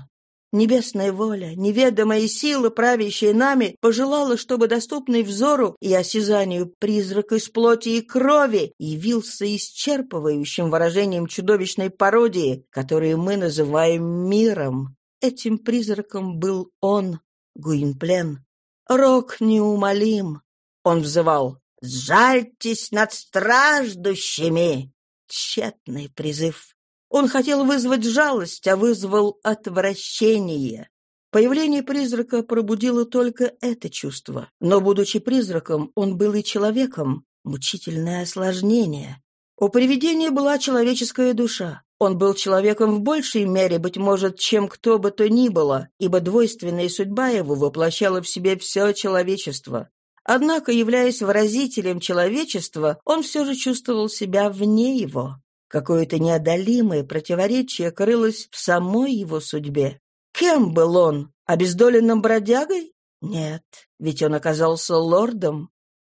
Speaker 1: Небесная воля, неведомая сила, правящая нами, пожелала, чтобы доступный взору и осязанию призрак из плоти и крови явился исчерпывающим выражением чудовищной пародии, которую мы называем миром. Этим призраком был он, Гуинплен. Рок неумолим. Он взывал «Сжальтесь над страждущими!» Тщетный призыв. Он хотел вызвать жалость, а вызвал отвращение. Появление призрака пробудило только это чувство. Но, будучи призраком, он был и человеком. Мучительное осложнение. У привидения была человеческая душа. Он был человеком в большей мере, быть может, чем кто бы то ни было, ибо двойственная судьба его воплощала в себе все человечество. Однако, являясь выразителем человечества, он все же чувствовал себя вне его. Какое-то неодолимое противоречие крылось в самой его судьбе. Кем был он? Обездоленным бродягой? Нет, ведь он оказался лордом.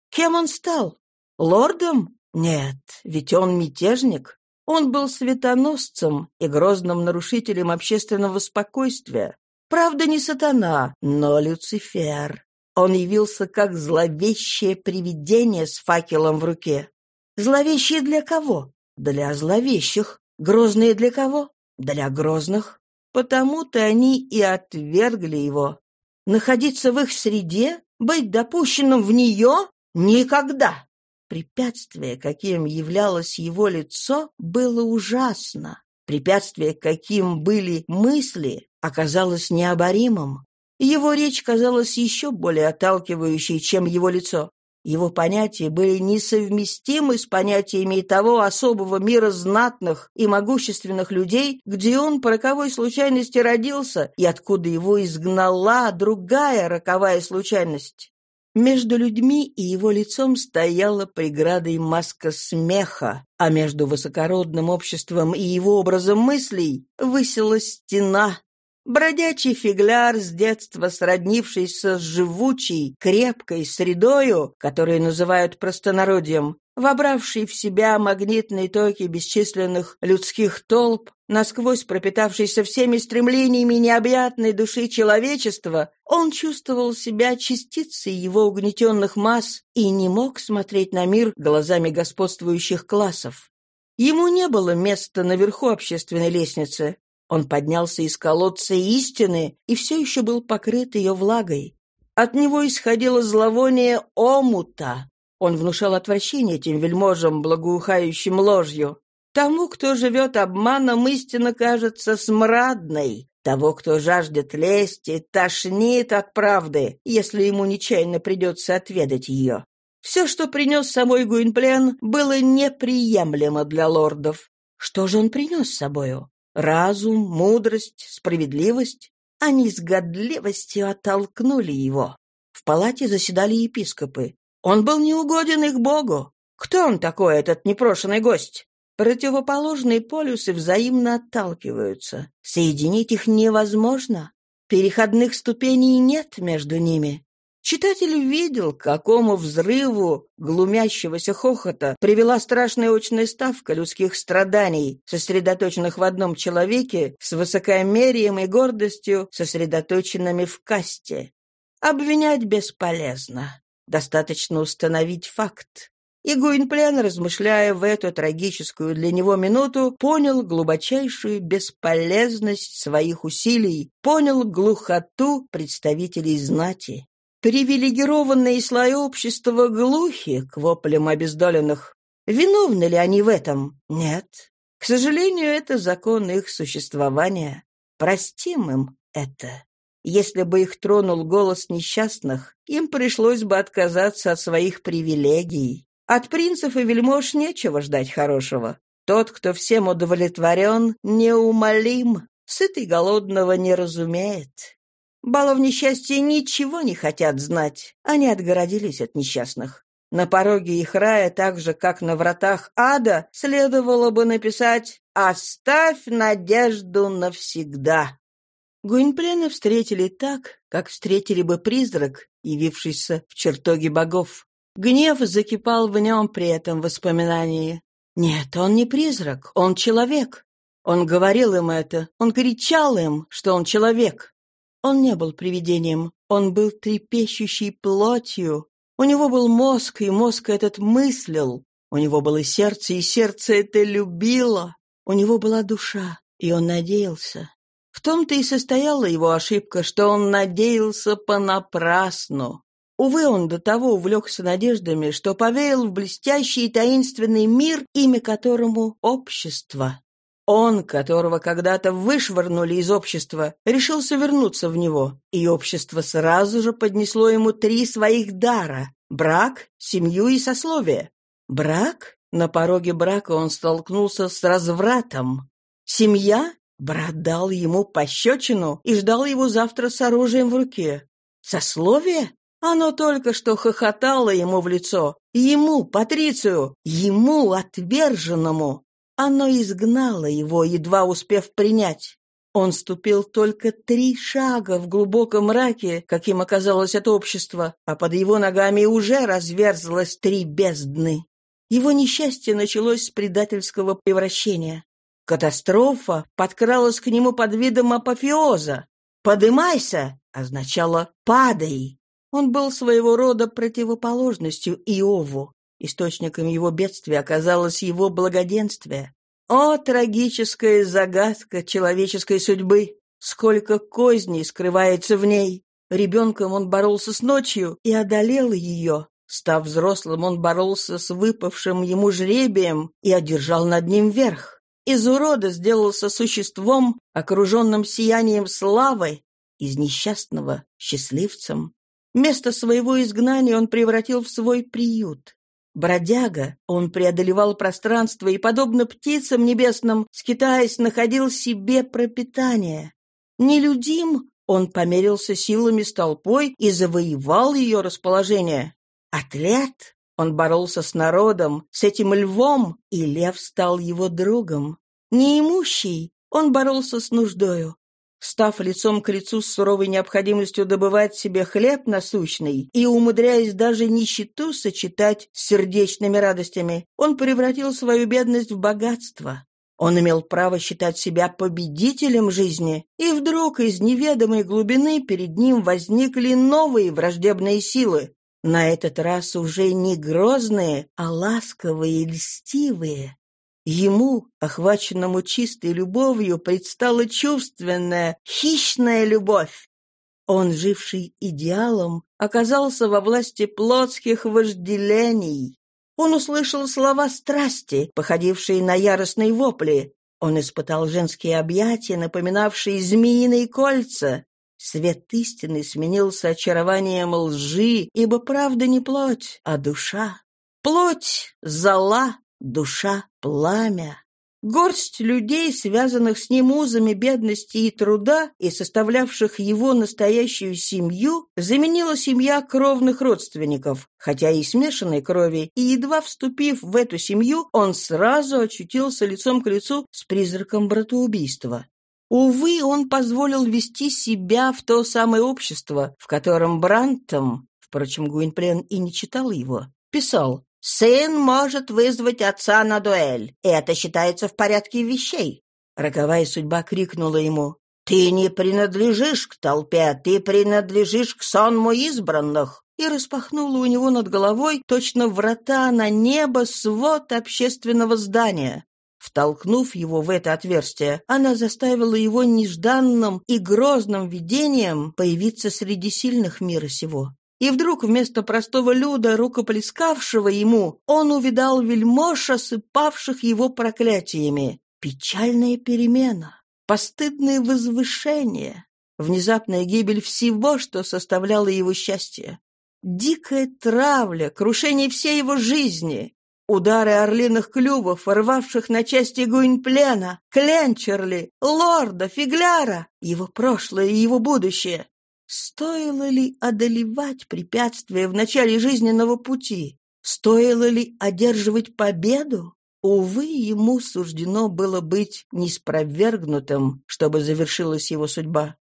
Speaker 1: Кем он стал? Лордом? Нет, ведь он мятежник. Он был светоносцем и грозным нарушителем общественного спокойствия. Правда, не сатана, но Люцифер. Он явился как зловещее привидение с факелом в руке. Зловещее для кого? Для зловещих. Грозные для кого? Для грозных. Потому-то они и отвергли его. Находиться в их среде? Быть допущенным в нее? Никогда! Препятствие, каким являлось его лицо, было ужасно. Препятствие, каким были мысли, оказалось необоримым. Его речь казалась еще более отталкивающей, чем его лицо. Его понятия были несовместимы с понятиями того особого мира знатных и могущественных людей, где он по роковой случайности родился и откуда его изгнала другая роковая случайность. Между людьми и его лицом стояла преграда и маска смеха, а между высокородным обществом и его образом мыслей высилась стена, Бродячий фигляр, с детства сроднившийся с живучей, крепкой средою, которую называют простонародьем, вобравший в себя магнитные токи бесчисленных людских толп, насквозь пропитавшийся всеми стремлениями необъятной души человечества, он чувствовал себя частицей его угнетенных масс и не мог смотреть на мир глазами господствующих классов. Ему не было места наверху общественной лестницы, он поднялся из колодца истины и все еще был покрыт ее влагой. От него исходило зловоние омута. Он внушал отвращение этим вельможам, благоухающим ложью. Тому, кто живет обманом, истина кажется смрадной. Того, кто жаждет лести, тошнит от правды, если ему нечаянно придется отведать ее. Все, что принес с собой Гуинплен, было неприемлемо для лордов. Что же он принес с собою? Разум, мудрость, справедливость. Они с годливостью оттолкнули его. В палате заседали епископы. Он был неугоден их богу. Кто он такой, этот непрошенный гость? Противоположные полюсы взаимно отталкиваются. Соединить их невозможно. Переходных ступеней нет между ними. Читатель видел, к какому взрыву глумящегося хохота привела страшная очная ставка людских страданий, сосредоточенных в одном человеке, с высокомерием и гордостью, сосредоточенными в касте. Обвинять бесполезно. Достаточно установить факт. И Гуинплен, размышляя в эту трагическую для него минуту, понял глубочайшую бесполезность своих усилий, понял глухоту представителей знати. Привилегированные слои общества глухи к воплям обездоленных. Виновны ли они в этом? Нет. К сожалению, это закон их существования. Простим им это. Если бы их тронул голос несчастных, им пришлось бы отказаться от своих привилегий. От принцев и вельмож нечего ждать хорошего. Тот, кто всем удовлетворен, неумолим, сытый голодного не разумеет. Балов несчастья ничего не хотят знать. Они отгородились от несчастных. На пороге их рая, так же, как на вратах ада, следовало бы написать «Оставь надежду навсегда». Гуинплена встретили так, как встретили бы призрак, явившийся в чертоге богов. Гнев закипал в нем при этом воспоминании. Нет, он не призрак, он человек. Он говорил им это, он кричал им, что он человек. Он не был привидением, он был трепещущей плотью. У него был мозг, и мозг этот мыслил. У него было сердце, и сердце это любило. У него была душа, и он надеялся. В том-то и состояла его ошибка, что он надеялся понапрасну. Увы, он до того увлекся надеждами, что поверил в блестящий и таинственный мир, имя которому — общество. Он, которого когда-то вышвырнули из общества, решился вернуться в него, и общество сразу же поднесло ему три своих дара — брак, семью и сословие. Брак? На пороге брака он столкнулся с развратом. Семья? Брат дал ему пощечину и ждал его завтра с оружием в руке. Сословие? Оно только что хохотало ему в лицо. Ему, Патрицию, ему, отверженному. Оно изгнало его, едва успев принять. Он ступил только три шага в глубоком мраке, каким оказалось это общество, а под его ногами уже разверзлось три бездны. Его несчастье началось с предательского превращения. Катастрофа подкралась к нему под видом апофеоза. «Подымайся!» означало «падай». Он был своего рода противоположностью Иову. Источником его бедствия оказалось его благоденствие. О, трагическая загадка человеческой судьбы! Сколько козней скрывается в ней! Ребенком он боролся с ночью и одолел ее. Став взрослым, он боролся с выпавшим ему жребием и одержал над ним верх. Из урода сделался существом, окруженным сиянием славы, из несчастного — счастливцем. Место своего изгнания он превратил в свой приют. Бродяга, он преодолевал пространство и, подобно птицам небесным, скитаясь, находил себе пропитание. Нелюдим, он померился силами с толпой и завоевал ее расположение. Атлет, он боролся с народом, с этим львом, и лев стал его другом. Неимущий, он боролся с нуждою. Став лицом к лицу с суровой необходимостью добывать себе хлеб насущный и умудряясь даже нищету сочетать с сердечными радостями, он превратил свою бедность в богатство. Он имел право считать себя победителем жизни, и вдруг из неведомой глубины перед ним возникли новые враждебные силы. На этот раз уже не грозные, а ласковые и льстивые. Ему, охваченному чистой любовью, предстала чувственная, хищная любовь. Он, живший идеалом, оказался во власти плотских вожделений. Он услышал слова страсти, походившие на яростные вопли. Он испытал женские объятия, напоминавшие змеиные кольца. Свет истины сменился очарованием лжи, ибо правда не плоть, а душа. Плоть — зола, душа — пламя. Горсть людей, связанных с ним узами бедности и труда и составлявших его настоящую семью, заменила семья кровных родственников, хотя и смешанной крови, и, едва вступив в эту семью, он сразу очутился лицом к лицу с призраком братоубийства. Увы, он позволил вести себя в то самое общество, в котором Брантом, впрочем, Гуинплен и не читал его, писал Сын может вызвать отца на дуэль, это считается в порядке вещей. Роковая судьба крикнула ему, «Ты не принадлежишь к толпе, ты принадлежишь к сонму избранных!» и распахнула у него над головой точно врата на небо свод общественного здания. Втолкнув его в это отверстие, она заставила его нежданным и грозным видением появиться среди сильных мира сего. И вдруг вместо простого люда, рукоплескавшего ему, он увидал вельмож, осыпавших его проклятиями. Печальная перемена, постыдное возвышение, внезапная гибель всего, что составляло его счастье. Дикая травля, крушение всей его жизни, удары орлиных клювов, рвавших на части Гуинплена, Кленчерли, Лорда, Фигляра, его прошлое и его будущее. Стоило ли одолевать препятствия в начале жизненного пути? Стоило ли одерживать победу? Увы, ему суждено было быть неспровергнутым, чтобы завершилась его судьба.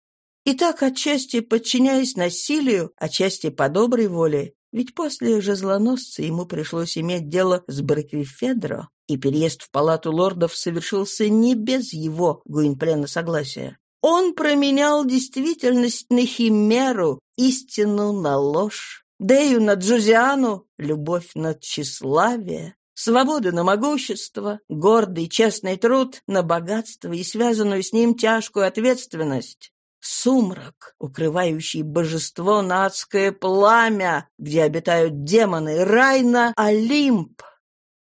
Speaker 1: И так, отчасти подчиняясь насилию, отчасти по доброй воле, ведь после жезлоносца ему пришлось иметь дело с Браквифедро, и переезд в палату лордов совершился не без его Гуинплена согласия. Он променял действительность на химеру, истину на ложь, Дею на Джузиану, любовь на тщеславие, свободу на могущество, гордый честный труд на богатство и связанную с ним тяжкую ответственность. Сумрак, укрывающий божество на адское пламя, где обитают демоны, рай на Олимп.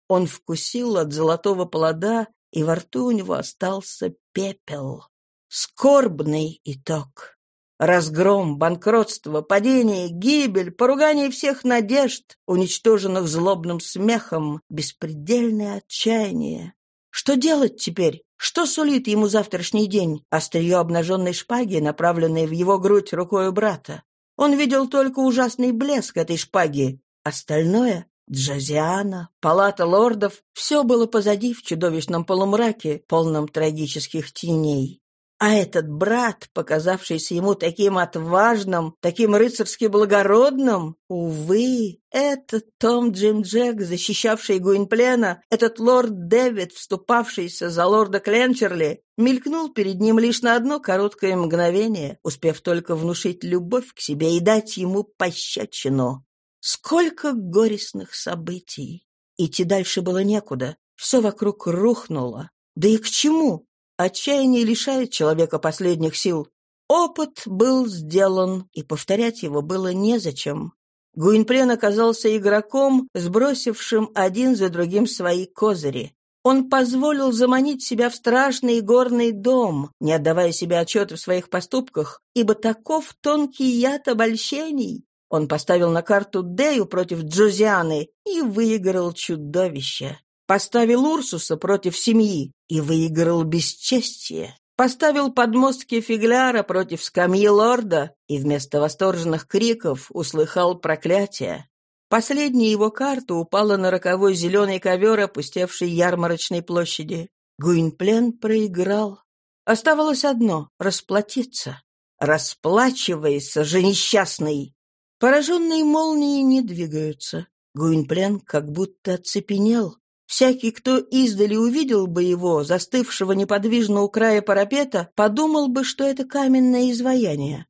Speaker 1: Он вкусил от золотого плода и во рту у него остался пепел. Скорбный итог. Разгром, банкротство, падение, гибель, поругание всех надежд, уничтоженных злобным смехом, беспредельное отчаяние. Что делать теперь? Что сулит ему завтрашний день? Острие обнаженной шпаги, направленной в его грудь рукой брата. Он видел только ужасный блеск этой шпаги. Остальное — Джазиана, палата лордов — все было позади в чудовищном полумраке, полном трагических теней. А этот брат, показавшийся ему таким отважным, таким рыцарски благородным, увы, этот Том Джим Джек, защищавший Гуинплена, этот лорд Дэвид, вступавшийся за лорда Кленчерли, мелькнул перед ним лишь на одно короткое мгновение, успев только внушить любовь к себе и дать ему пощечину. Сколько горестных событий! Идти дальше было некуда, все вокруг рухнуло. Да и к чему? Отчаяние лишает человека последних сил. Опыт был сделан, и повторять его было незачем. Гуинплен оказался игроком, сбросившим один за другим свои козыри. Он позволил заманить себя в страшный горный дом, не отдавая себе отчета в своих поступках, ибо таков тонкий яд обольщений. Он поставил на карту Дею против Джозианы и выиграл чудовище. Поставил Урсуса против семьи и выиграл бесчестие. Поставил подмостки фигляра против скамьи лорда и вместо восторженных криков услыхал проклятие. Последняя его карта упала на роковой зеленый ковер, опустевший ярмарочной площади. Гуинплен проиграл. Оставалось одно — расплатиться. Расплачивайся же, несчастный! Пораженные молнии не двигаются. Гуинплен как будто оцепенел. Всякий, кто издали увидел бы его, застывшего неподвижно у края парапета, подумал бы, что это каменное изваяние.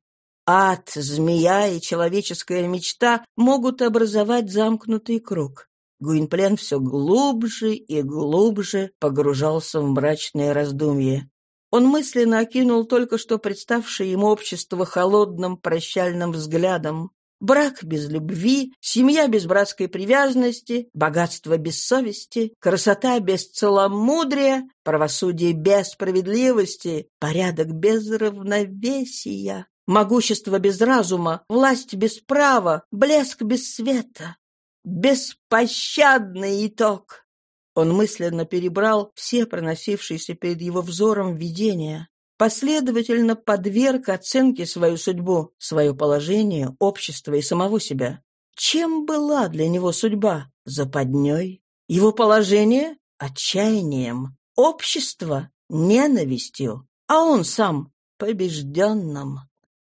Speaker 1: Ад, змея и человеческая мечта могут образовать замкнутый круг. Гуинплен все глубже и глубже погружался в мрачное раздумье. Он мысленно окинул только что представшее ему общество холодным прощальным взглядом. Брак без любви, семья без братской привязанности, богатство без совести, красота без целомудрия, правосудие без справедливости, порядок без равновесия, могущество без разума, власть без права, блеск без света. Беспощадный итог. Он мысленно перебрал все проносившиеся перед его взором видения последовательно подверг оценке свою судьбу, свое положение, общество и самого себя. Чем была для него судьба? Западней. Его положение? Отчаянием. Общество? Ненавистью. А он сам? Побежденным.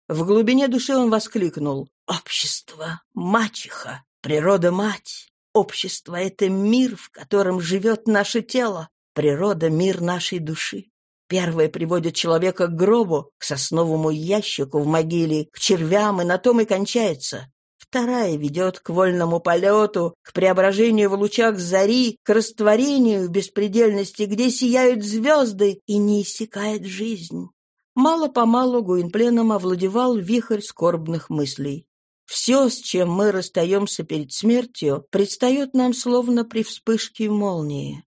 Speaker 1: В глубине души он воскликнул. «Общество! Мачеха! Природа-мать! Общество — это мир, в котором живет наше тело. Природа — мир нашей души. Первая приводит человека к гробу, к сосновому ящику в могиле, к червям, и на том и кончается. Вторая ведет к вольному полету, к преображению в лучах зари, к растворению в беспредельности, где сияют звезды и не иссякает жизнь. Мало-помалу Гуинпленом овладевал вихрь скорбных мыслей. Все, с чем мы расстаемся перед смертью, предстает нам словно при вспышке молнии.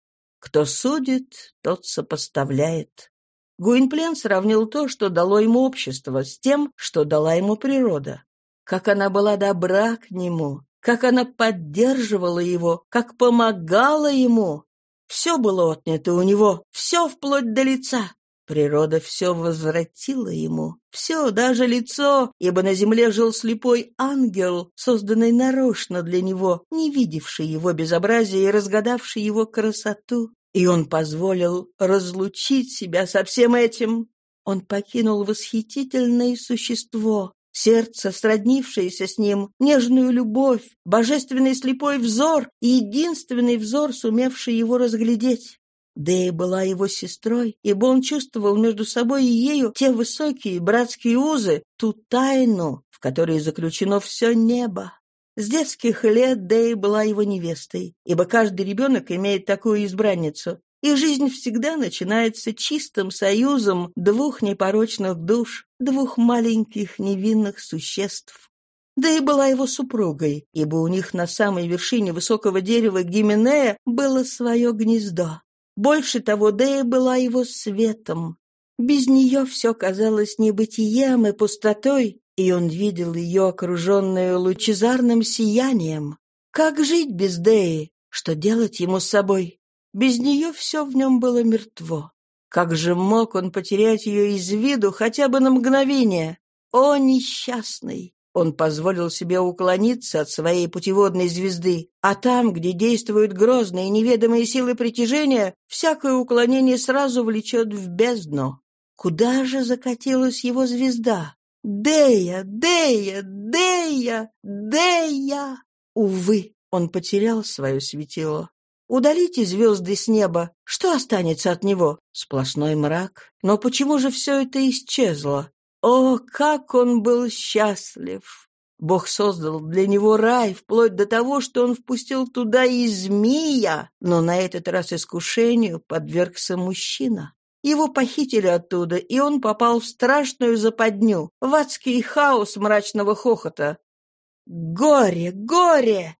Speaker 1: Кто судит, тот сопоставляет. Гуинплен сравнил то, что дало ему общество, с тем, что дала ему природа. Как она была добра к нему, как она поддерживала его, как помогала ему. Все было отнято у него, все вплоть до лица. Природа все возвратила ему, все, даже лицо, ибо на земле жил слепой ангел, созданный нарочно для него, не видевший его безобразие и разгадавший его красоту. И он позволил разлучить себя со всем этим. Он покинул восхитительное существо, сердце, сроднившееся с ним, нежную любовь, божественный слепой взор и единственный взор, сумевший его разглядеть. Дэя была его сестрой, ибо он чувствовал между собой и ею те высокие братские узы, ту тайну, в которой заключено все небо. С детских лет Дэя была его невестой, ибо каждый ребенок имеет такую избранницу, и жизнь всегда начинается чистым союзом двух непорочных душ, двух маленьких невинных существ. Да и была его супругой, ибо у них на самой вершине высокого дерева Гименея было свое гнездо. Больше того, Дея была его светом. Без нее все казалось небытием и пустотой, и он видел ее, окруженную лучезарным сиянием. Как жить без Деи? Что делать ему с собой? Без нее все в нем было мертво. Как же мог он потерять ее из виду хотя бы на мгновение? О, несчастный! Он позволил себе уклониться от своей путеводной звезды, а там, где действуют грозные неведомые силы притяжения, всякое уклонение сразу влечет в бездну. Куда же закатилась его звезда? Дея, Дея, Дея, Дея! Увы, он потерял свое светило. Удалите звезды с неба, что останется от него? Сплошной мрак. Но почему же все это исчезло? О, как он был счастлив! Бог создал для него рай, вплоть до того, что он впустил туда и змея, но на этот раз искушению подвергся мужчина. Его похитили оттуда, и он попал в страшную западню, в адский хаос мрачного хохота. «Горе, горе!